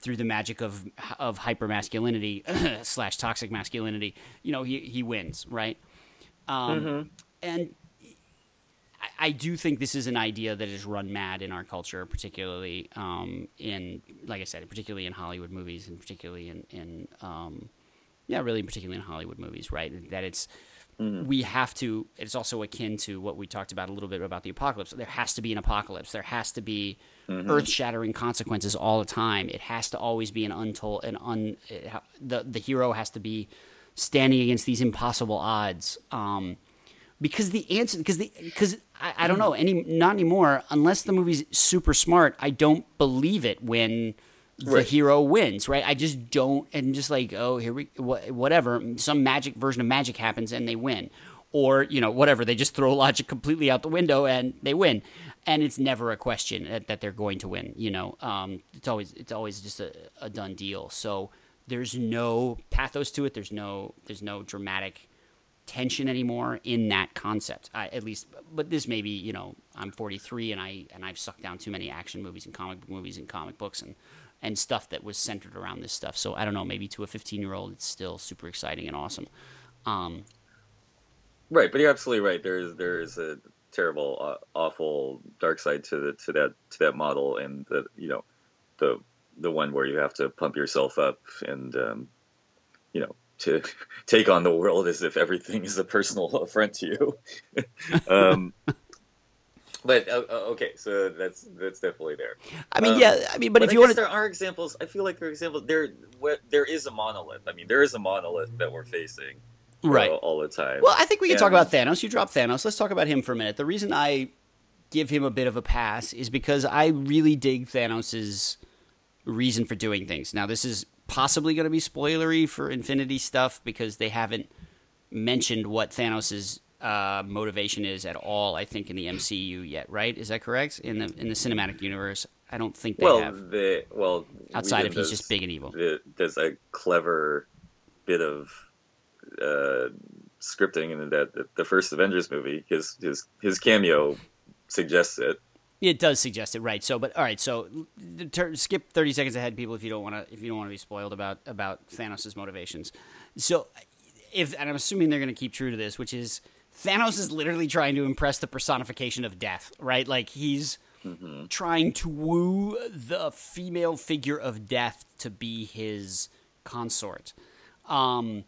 through the magic of of hyper masculinity slash toxic masculinity, you know, he he wins, right? Um, mm-hmm. And I, I, do think this is an idea that is run mad in our culture, particularly um, in, like I said, particularly in Hollywood movies, and particularly in, in um, yeah, really, particularly in Hollywood movies, right? That it's mm-hmm. we have to. It's also akin to what we talked about a little bit about the apocalypse. There has to be an apocalypse. There has to be mm-hmm. earth-shattering consequences all the time. It has to always be an untold, an un. It, the the hero has to be standing against these impossible odds. Um, because the answer, because the, because I, I, don't know any, not anymore. Unless the movie's super smart, I don't believe it when the right. hero wins. Right? I just don't, and just like, oh, here we, whatever. Some magic version of magic happens and they win, or you know, whatever. They just throw logic completely out the window and they win. And it's never a question that, that they're going to win. You know, um, it's always it's always just a, a done deal. So there's no pathos to it. There's no there's no dramatic tension anymore in that concept. at least, but this may be you know I'm 43 and I and I've sucked down too many action movies and comic book movies and comic books and and stuff that was centered around this stuff. So I don't know. Maybe to a 15 year old, it's still super exciting and awesome. Um, right, but you're absolutely right. There's there's a terrible, uh, awful dark side to the to that to that model, and the you know the the one where you have to pump yourself up and um, you know to take on the world as if everything is a personal affront to you. um, but uh, uh, okay, so that's that's definitely there. I mean, Um, yeah, I mean, but, if I you want there are examples. I feel like there are examples. There, what, there is a monolith. I mean, there is a monolith that we're facing uh, right? all the time. Well, I think we can talk about Thanos. You dropped Thanos. Let's talk about him for a minute. The reason I give him a bit of a pass is because I really dig Thanos's reason for doing things. Now, this is possibly going to be spoilery for Infinity stuff because they haven't mentioned what Thanos's uh, motivation is at all. I think in the MCU yet, right? Is that correct? In the in the cinematic universe, I don't think they well, have. the well Outside of he's just big and evil. the- There's a clever bit of uh, scripting in that the, the first Avengers movie. His his his cameo suggests it. It does suggest it, right? So, but all right. So, tur skip thirty seconds ahead, people, if you don't want to, if you don't want to be spoiled about about Thanos' motivations. So, if and I'm assuming they're going to keep true to this, which is Thanos is literally trying to impress the personification of death, right? Like he's trying to woo the female figure of death to be his consort. Um,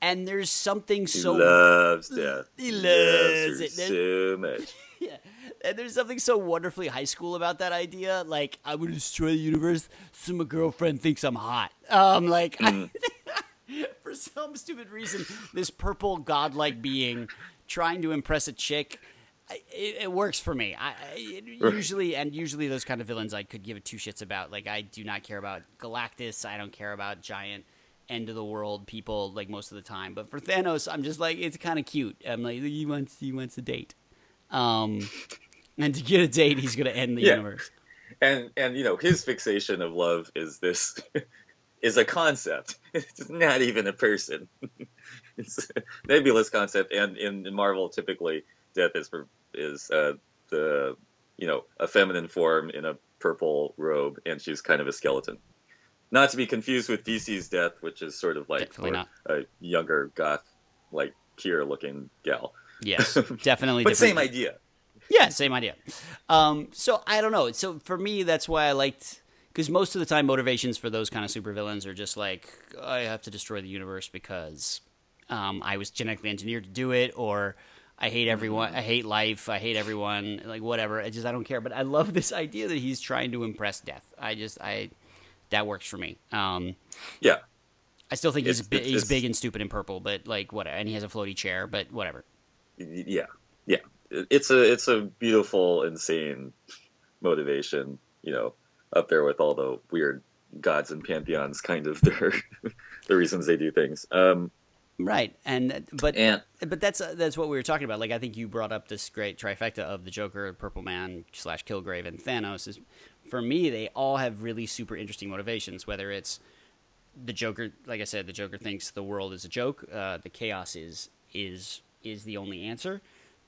and there's something He so loves death. He loves loves her it. so much. yeah. And there's something so wonderfully high school about that idea. Like, I would destroy the universe so my girlfriend thinks I'm hot. Um, like, I- for some stupid reason, this purple godlike being trying to impress a chick. It, it works for me. I, usually and usually those kind of villains I could give a two shits about. Like I do not care about Galactus. I don't care about giant end of the world people like most of the time. But for Thanos, I'm just like it's kind of cute. I'm like he wants he wants a date. Um, and to get a date, he's gonna end the Yeah. universe. and and you know his fixation of love is this is a concept it's not even a person it's a nebulous concept and in, in marvel typically death is is uh, the you know a feminine form in a purple robe and she's kind of a skeleton not to be confused with dc's death which is sort of like a younger goth like Kira looking gal Yes, definitely. but different. same idea Yeah, same idea. Um, so I don't know. So for me, that's why I liked because most of the time motivations for those kind of supervillains are just like I have to destroy the universe because um, I was genetically engineered to do it, or I hate everyone, I hate life, I hate everyone, like whatever. I just I don't care. But I love this idea that he's trying to impress death. I just I that works for me. Um, yeah I still think he's It's- bi- it's- he's it's- big and stupid and purple, but like whatever. And he has a floaty chair, but whatever. yeah yeah it's a it's a beautiful insane motivation you know up there with all the weird gods and pantheons kind of their the reasons they do things um Right, and but and But that's uh, that's what we were talking about. Like I think you brought up this great trifecta of the Joker, Purple Man slash Kilgrave, and Thanos. Is for me, they all have really super interesting motivations. Whether it's the Joker, like I said, the Joker thinks the world is a joke. Uh, the chaos is is is the only answer.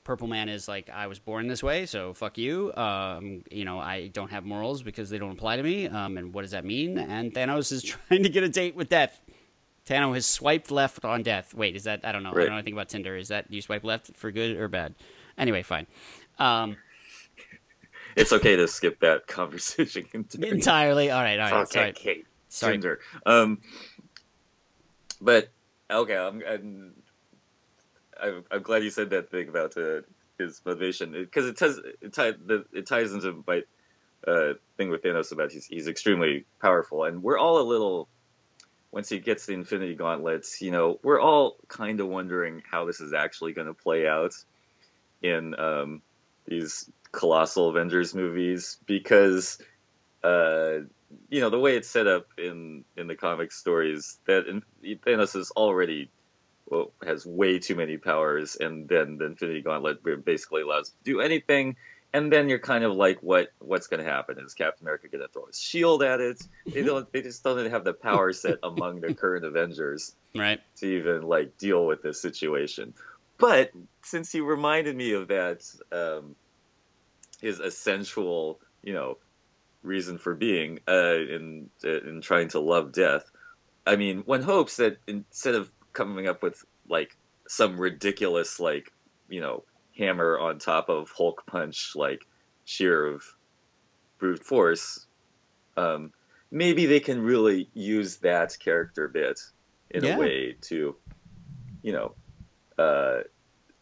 Purple Man is like I was born this way, so fuck you. Um, you know I don't have morals because they don't apply to me. Um, and what does that mean? And Thanos is trying to get a date with death. Thanos has swiped left on death. Wait, is that I don't know. I don't know anything about Tinder. Is that you swipe left for good or bad? Anyway, fine. Um, it's okay to skip that conversation entirely. entirely. All right. All right. Okay, Sorry. Kate. Sorry. Tinder. Um, but okay, I'm, I'm I'm I'm glad you said that thing about uh, his motivation because it ties it, it ties into my uh, thing with Thanos about he's he's extremely powerful, and we're all a little once he gets the Infinity Gauntlets, you know, we're all kind of wondering how this is actually going to play out in um, these colossal Avengers movies because uh, you know the way it's set up in in the comic stories that Thanos is already well, has way too many powers, and then the Infinity Gauntlet basically allows to do anything. And then you're kind of like, what what's going to happen? Is Captain America going to throw his shield at it? They don't. They just don't have the power set among the current Avengers Right. to even like deal with this situation. But since you reminded me of that, um, his essential, you know, reason for being uh, in in trying to love death. I mean, one hopes that instead of coming up with like some ridiculous, like you know, hammer on top of Hulk punch, like sheer of brute force, um, maybe they can really use that character bit in Yeah. a way to, you know, uh,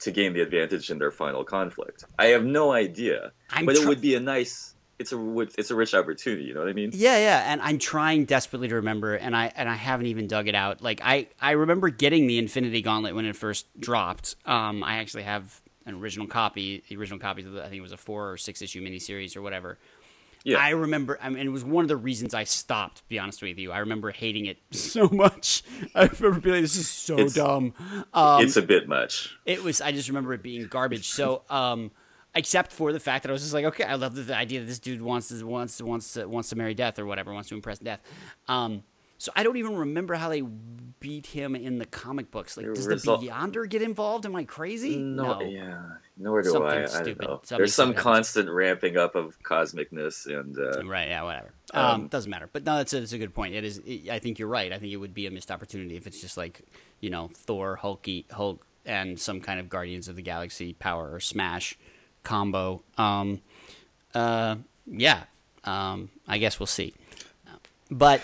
to gain the advantage in their final conflict. I have no idea, I'm but it would be a nice. It's a it's a rich opportunity. You know what I mean? Yeah, yeah, and I'm trying desperately to remember, and I and I haven't even dug it out. Like I I remember getting the Infinity Gauntlet when it first dropped. Um, I actually have an original copy. The original copy, of the, I think it was a four or six issue miniseries or whatever. Yeah. I remember. I mean, it was one of the reasons I stopped. To be honest with you, I remember hating it so much. I remember being like, "This is so It's- dumb." Um, it's a bit much. it was. I just remember it being garbage. So, um, except for the fact that I was just like, okay, I love the, idea that this dude wants to wants to wants to wants to marry Death or whatever, wants to impress Death. Um, so I don't even remember how they beat him in the comic books. Like, does result- the Beyonder get involved? Am I crazy? No, yeah, nor do Something I. Stupid. don't know. Something There's some stupid happens. constant ramping up of cosmicness, and uh, Right. Yeah. Whatever. Um, Um, doesn't matter. But no, that's a, that's a good point. It is. It, I think you're right. I think it would be a missed opportunity if it's just like you know Thor, Hulky, Hulk, and some kind of Guardians of the Galaxy power or Smash combo. Um, uh, yeah. Um, I guess we'll see. But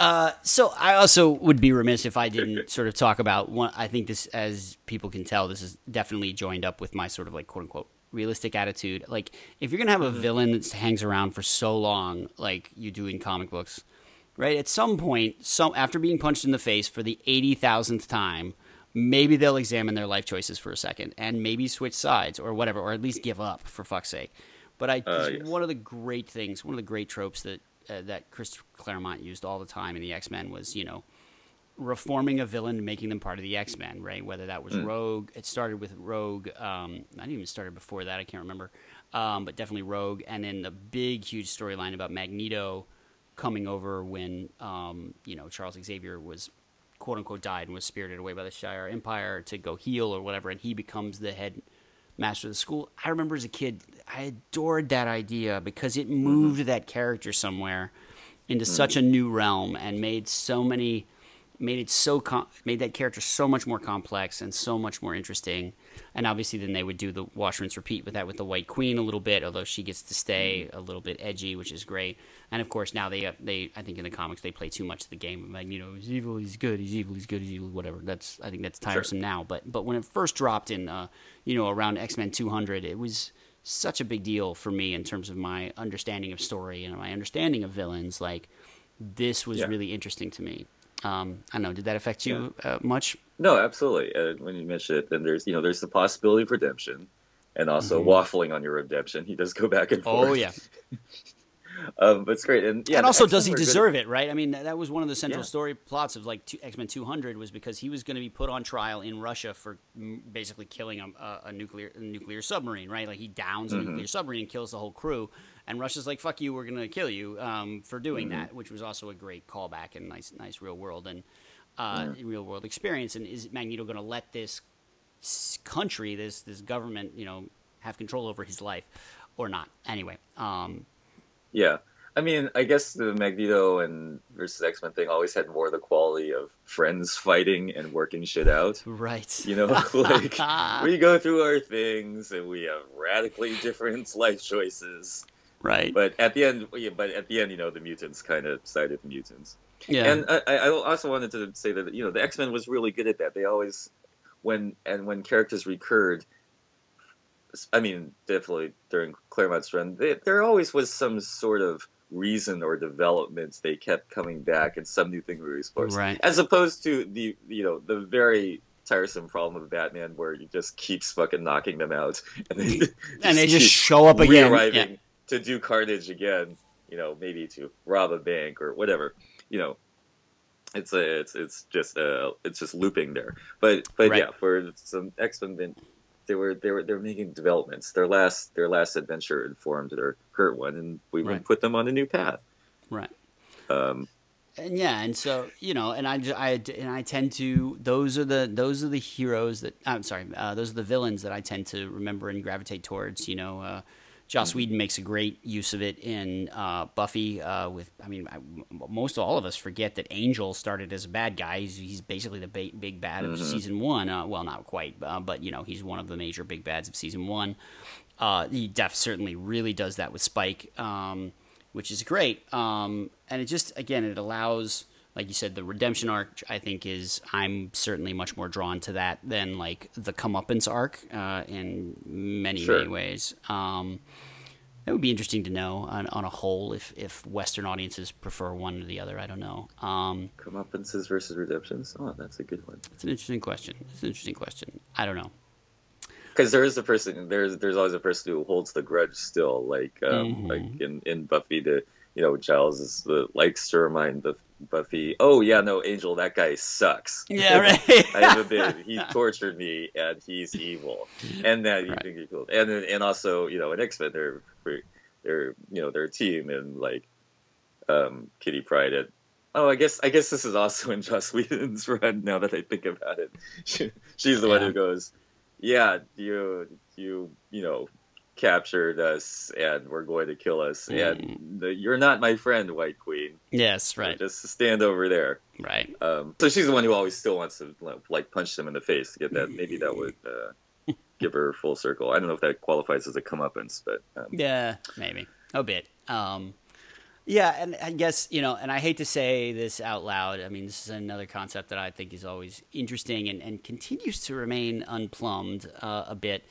uh, so I also would be remiss if I didn't sort of talk about one. I think this, as people can tell, this is definitely joined up with my sort of like quote unquote realistic attitude. Like if you're gonna have a villain that hangs around for so long, like you do in comic books, right? At some point, some after being punched in the face for the eighty thousandth time. Maybe they'll examine their life choices for a second and maybe switch sides or whatever, or at least give up for fuck's sake. But I, Uh, yes. one of the great things, one of the great tropes that uh, that Chris Claremont used all the time in the X Men was, you know, reforming a villain and making them part of the X Men, right? Whether that was Rogue, it started with Rogue. Um, I didn't even started before that. I can't remember, um, but definitely Rogue, and then the big, huge storyline about Magneto coming over when um, you know Charles Xavier was quote unquote died and was spirited away by the Shi'ar Empire to go heal or whatever, and he becomes the head master of the school. I remember as a kid, I adored that idea because it mm-hmm. moved that character somewhere into such mm. a new realm and made so many made it so com- made that character so much more complex and so much more interesting. And obviously, then they would do the wash rinse repeat with that with the White Queen a little bit, although she gets to stay a little bit edgy, which is great. And of course, now they uh, they I think in the comics they play too much of the game of Magneto. He's evil, he's good, he's evil, he's good, he's evil, whatever. That's I think that's tiresome now. But but when it first dropped in uh, you know around X Men 200, it was such a big deal for me in terms of my understanding of story and my understanding of villains. Like this was Yeah. really interesting to me. Um, I don't know. Did that affect you uh, much? no, absolutely. Uh, when you mention it, then there's you know there's the possibility of redemption, and also Mhm. waffling on your redemption. He does go back and forth. Oh yeah. um, but it's great, and yeah. and also, does he were good- deserve it? Right? I mean, that, that was one of the central Yeah. story plots of like X Men 200 was because he was going to be put on trial in Russia for mm, basically killing a, a, a nuclear a nuclear submarine. Right? Like he downs a Mm-hmm. nuclear submarine and kills the whole crew. And Russia's like, "Fuck you, we're going to kill you um, for doing Mm-hmm. that," which was also a great callback and nice, nice real world and uh, Mm-hmm. real world experience. And is Magneto going to let this country, this this government, you know, have control over his life or not? Anyway, um, Yeah, I mean, I guess the Magneto and versus X Men thing always had more the quality of friends fighting and working shit out. right. You know, like we go through our things and we have radically different life choices. Right. But at the end, yeah, but at the end, you know, the mutants kind of sided with mutants. yeah. And I, I also wanted to say that you know the X Men was really good at that. They always, when and when characters recurred, I mean, definitely during Claremont's run, they, there always was some sort of reason or developments. They kept coming back and some new thing we were. Right. As opposed to the you know the very tiresome problem of Batman where he just keeps fucking knocking them out and they and they just show up again. Yeah. To do carnage again. You know, maybe to rob a bank or whatever. You know, it's a, it's it's just uh it's just looping there. But but Right. yeah, for some X Men, they were they were they're making developments. Their last their last adventure informed their current one, and we Right. would put them on a new path. Right. Um, And yeah, and so you know, and I, I and I tend to those are the those are the heroes that I'm sorry, uh, those are the villains that I tend to remember and gravitate towards. You know, uh, Joss Whedon makes a great use of it in uh, Buffy. Uh, with I mean, I, most all of us forget that Angel started as a bad guy. He's, he's basically the ba- big bad of season one. Uh, well, not quite, uh, but you know, he's one of the major big bads of season one. Uh, he def certainly really does that with Spike, um, which is great. Um, and it just again it allows like you said, the redemption arc. I think is I'm certainly much more drawn to that than like the comeuppance arc uh, in many Sure. many ways. Um, that would be interesting to know on, on a whole if if Western audiences prefer one or the other. I don't know. Um, Comeuppances versus redemptions. Oh, that's a good one. it's an interesting question. It's an interesting question. I don't know. Because there is a person. There's there's always a person who holds the grudge still. Like um, Mhm. like in in Buffy, the you know Giles is the likes to remind the Buffy. Oh yeah, no, Angel, that guy sucks. Yeah, right. I have a bit. He tortured me, and he's evil, and that you Right. think he cool. And then- and also, you know, in X Men, they're they're you know their team, and like um, Kitty Pryde. And oh, I guess I guess this is also in Joss Whedon's run. Now that I think about it, she, she's the one who goes, "Yeah, you you you know." Captured us and we're going to kill us and the, you're not my friend white queen yes, So right, just stand over there right. um, so she's the one who always still wants to like punch them in the face to get that. Maybe that would uh, give her full circle. I don't know if that qualifies as a comeuppance, but um, Yeah, maybe a bit. Um, yeah, and I guess you know, and I hate to say this out loud. I mean, this is another concept that I think is always interesting and, and continues to remain unplumbed uh, a bit.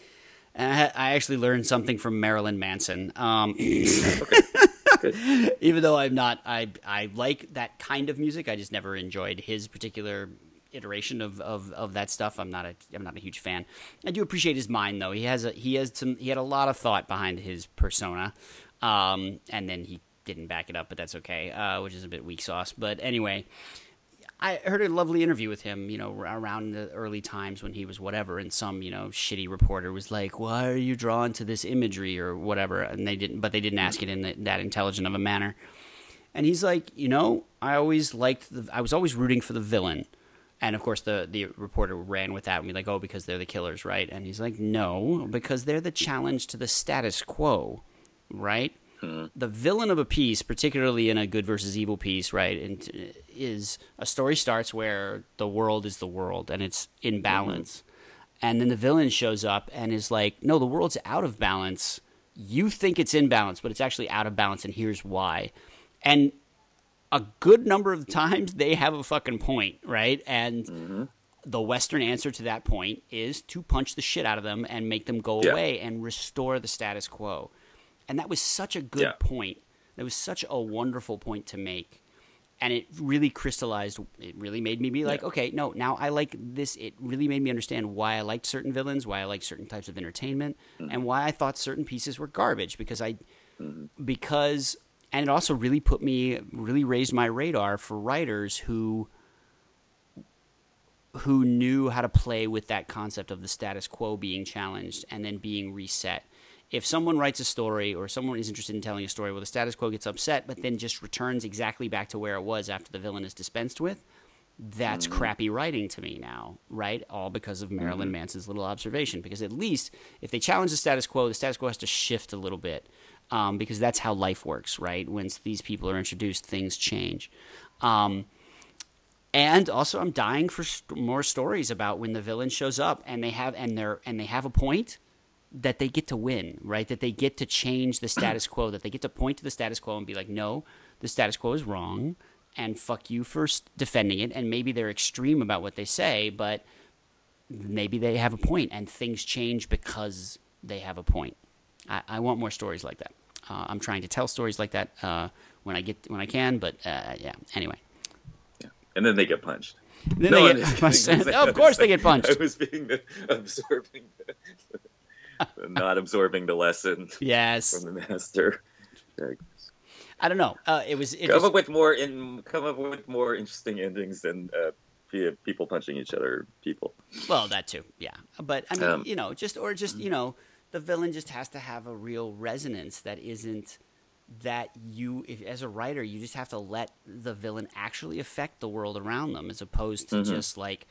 And I, I actually learned something from Marilyn Manson. Um, even though I'm not, I I like that kind of music. I just never enjoyed his particular iteration of, of, of that stuff. I'm not a I'm not a huge fan. I do appreciate his mind though. He has a he has some he had a lot of thought behind his persona, um, and then he didn't back it up, but that's okay, uh, which is a bit weak sauce. But anyway. I heard a lovely interview with him, you know, around the early times when he was whatever, and some, you know, shitty reporter was like, "Why are you drawn to this imagery or whatever?" And they didn't, but they didn't ask it in the, that intelligent of a manner. And he's like, you know, I always liked the, I was always rooting for the villain. And of course, the the reporter ran with that and be like, "Oh, because they're the killers, right?" And he's like, "No, because they're the challenge to the status quo, right?" Hmm. The villain of a piece, particularly in a good versus evil piece, right, and uh, is a story starts where the world is the world and it's in mm-hmm. balance, and then the villain shows up and is like, "No, the world's out of balance. You think it's in balance, but it's actually out of balance, and here's why." And a good number of times they have a fucking point, right? And mm-hmm. the Western answer to that point is to punch the shit out of them and make them go Yeah. away and restore the status quo. And that was such a good Yeah. point. That was such a wonderful point to make. And it really crystallized, it really made me be like, Yeah. okay, no, now I like this. It really made me understand why I liked certain villains, why I liked certain types of entertainment, mm-hmm. and why I thought certain pieces were garbage because I, mm-hmm. because, and it also really put me, really raised my radar for writers who who knew how to play with that concept of the status quo being challenged and then being reset. If someone writes a story or someone is interested in telling a story where the status quo gets upset but then just returns exactly back to where it was after the villain is dispensed with, that's crappy writing to me now, right? All because of Marilyn Manson's little observation. Because at least if they challenge the status quo, the status quo has to shift a little bit. Um, because that's how life works, right? Once these people are introduced, things change. Um, and also I'm dying for st- more stories about when the villain shows up and they have and they're and they have a point that they get to win, right? That they get to change the status quo, that they get to point to the status quo and be like, "No, the status quo is wrong." And fuck you for defending it. And maybe they're extreme about what they say, but maybe they have a point and things change because they have a point. I, I want more stories like that. Uh, I'm trying to tell stories like that uh, when I get when I can, but uh, yeah. Anyway, and then they get punched. then No, they get punched. of course, they get punched. I was being the, absorbing, the, the not absorbing the lesson Yes, from the master. I don't know. Uh, it was. It Come was up with more in. Come up with more interesting endings than uh, people punching each other. People. well, that too. Yeah, but I mean, Um, you know, just or just you know, the villain just has to have a real resonance that isn't that you, if, as a writer, you just have to let the villain actually affect the world around them, as opposed to Mm-hmm. just like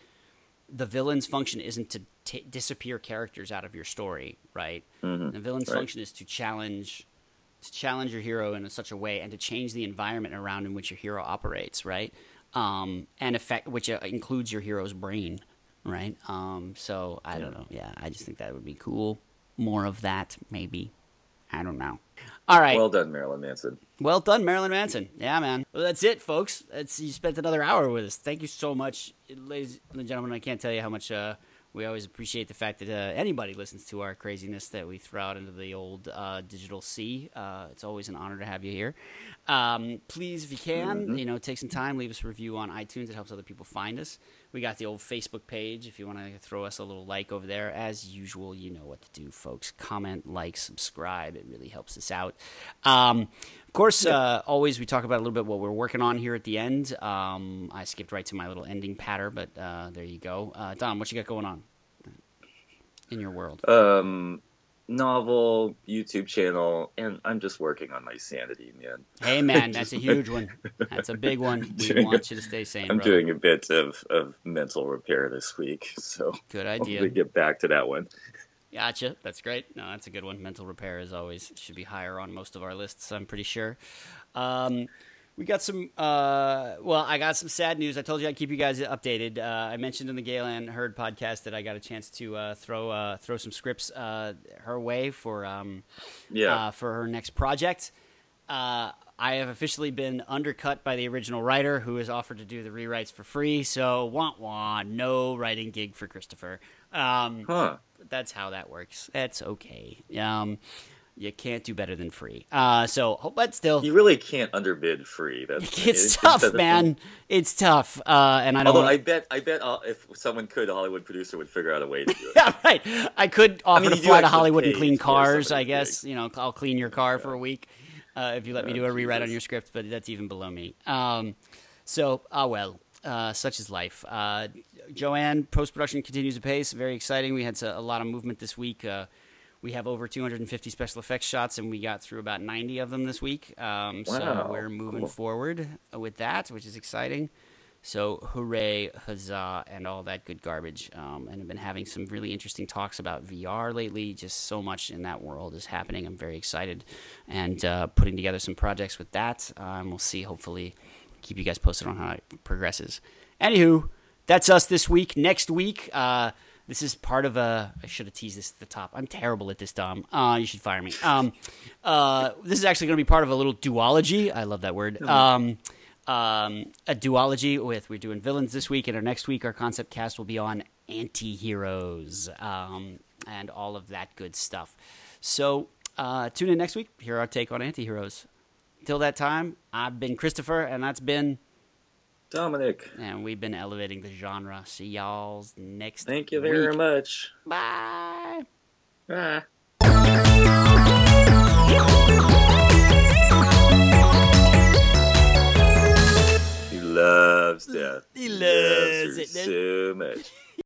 the villain's function isn't to t- disappear characters out of your story, right? The villain's Mm-hmm. Right. function is to challenge to challenge your hero in such a way and to change the environment around in which your hero operates, right? Um, and affect which uh, includes your hero's brain, right? Um, so I don't know. Yeah, I just think that would be cool. More of that, maybe. I don't know. All right. Well done, Marilyn Manson. Well done, Marilyn Manson. Yeah, man. Well, that's it, folks. That's you spent another hour with us. Thank you so much, ladies and gentlemen. I can't tell you how much uh, we always appreciate the fact that uh, anybody listens to our craziness that we throw out into the old uh, digital sea. Uh, it's always an honor to have you here. Um, please, if you can, mm-hmm. you know, take some time, leave us a review on iTunes. It helps other people find us. We got the old Facebook page if you want to throw us a little like over there. As usual, you know what to do, folks. Comment, like, subscribe. It really helps us out. Um, of course, uh, always we talk about a little bit what we're working on here at the end. Um, I skipped right to my little ending patter, but uh, there you go. Uh, Dom, what you got going on in your world? Um, novel, YouTube channel, and I'm just working on my sanity, man. Hey, man, that's a huge one. That's a big one. We want you to stay sane. I'm brother. doing a bit of, of mental repair this week, so good idea. We get back to that one. Gotcha. That's great. No, that's a good one. Mental repair is always should be higher on most of our lists. I'm pretty sure. Um, we got some. Uh, well, I got some sad news. I told you I'd keep you guys updated. Uh, I mentioned in the Gale Anne Hurd podcast that I got a chance to uh, throw uh, throw some scripts uh, her way for um, yeah uh, for her next project. I have officially been undercut by the original writer, who has offered to do the rewrites for free. So, wah wah, no writing gig for Christopher. Um, huh. That's how that works. That's okay. Um, you can't do better than free. Uh, so, but still, you really can't underbid free. That's it's tough, man. It's tough. Uh, and I don't. Although I bet, I bet uh, if someone could, a Hollywood producer would figure out a way to do it. yeah, right. I could offer I mean, to fly to Hollywood and clean cars. I guess you know I'll clean your car yeah. for a week uh, if you let me do a rewrite on your script. But that's even below me. Um, so, ah, well. Uh, such is life. Uh, Joanne, post production continues apace. Very exciting. We had a, a lot of movement this week. Uh, we have over 250 special effects shots, and we got through about 90 of them this week. Um, wow, so we're moving cool. forward with that, which is exciting. So hooray, huzzah, and all that good garbage. Um, and I've been having some really interesting talks about VR lately. Just so much in that world is happening. I'm very excited, and uh, putting together some projects with that. Um, we'll see. Hopefully, keep you guys posted on how it progresses. Anywho, that's us this week. Next week. Uh, this is part of a. I should have teased this at the top. I'm terrible at this, Dom. Uh, you should fire me. Um, uh, this is actually going to be part of a little duology. I love that word. Um, um, a duology with we're doing villains this week, and our next week our concept cast will be on anti-heroes um, and all of that good stuff. So uh, tune in next week. Hear our take on anti-heroes. Till that time, I've been Christopher, and that's been Dominic. And we've been elevating the genre. See y'all's next Thank you very week. much. Bye. Bye. He loves death. He loves, he loves it so much.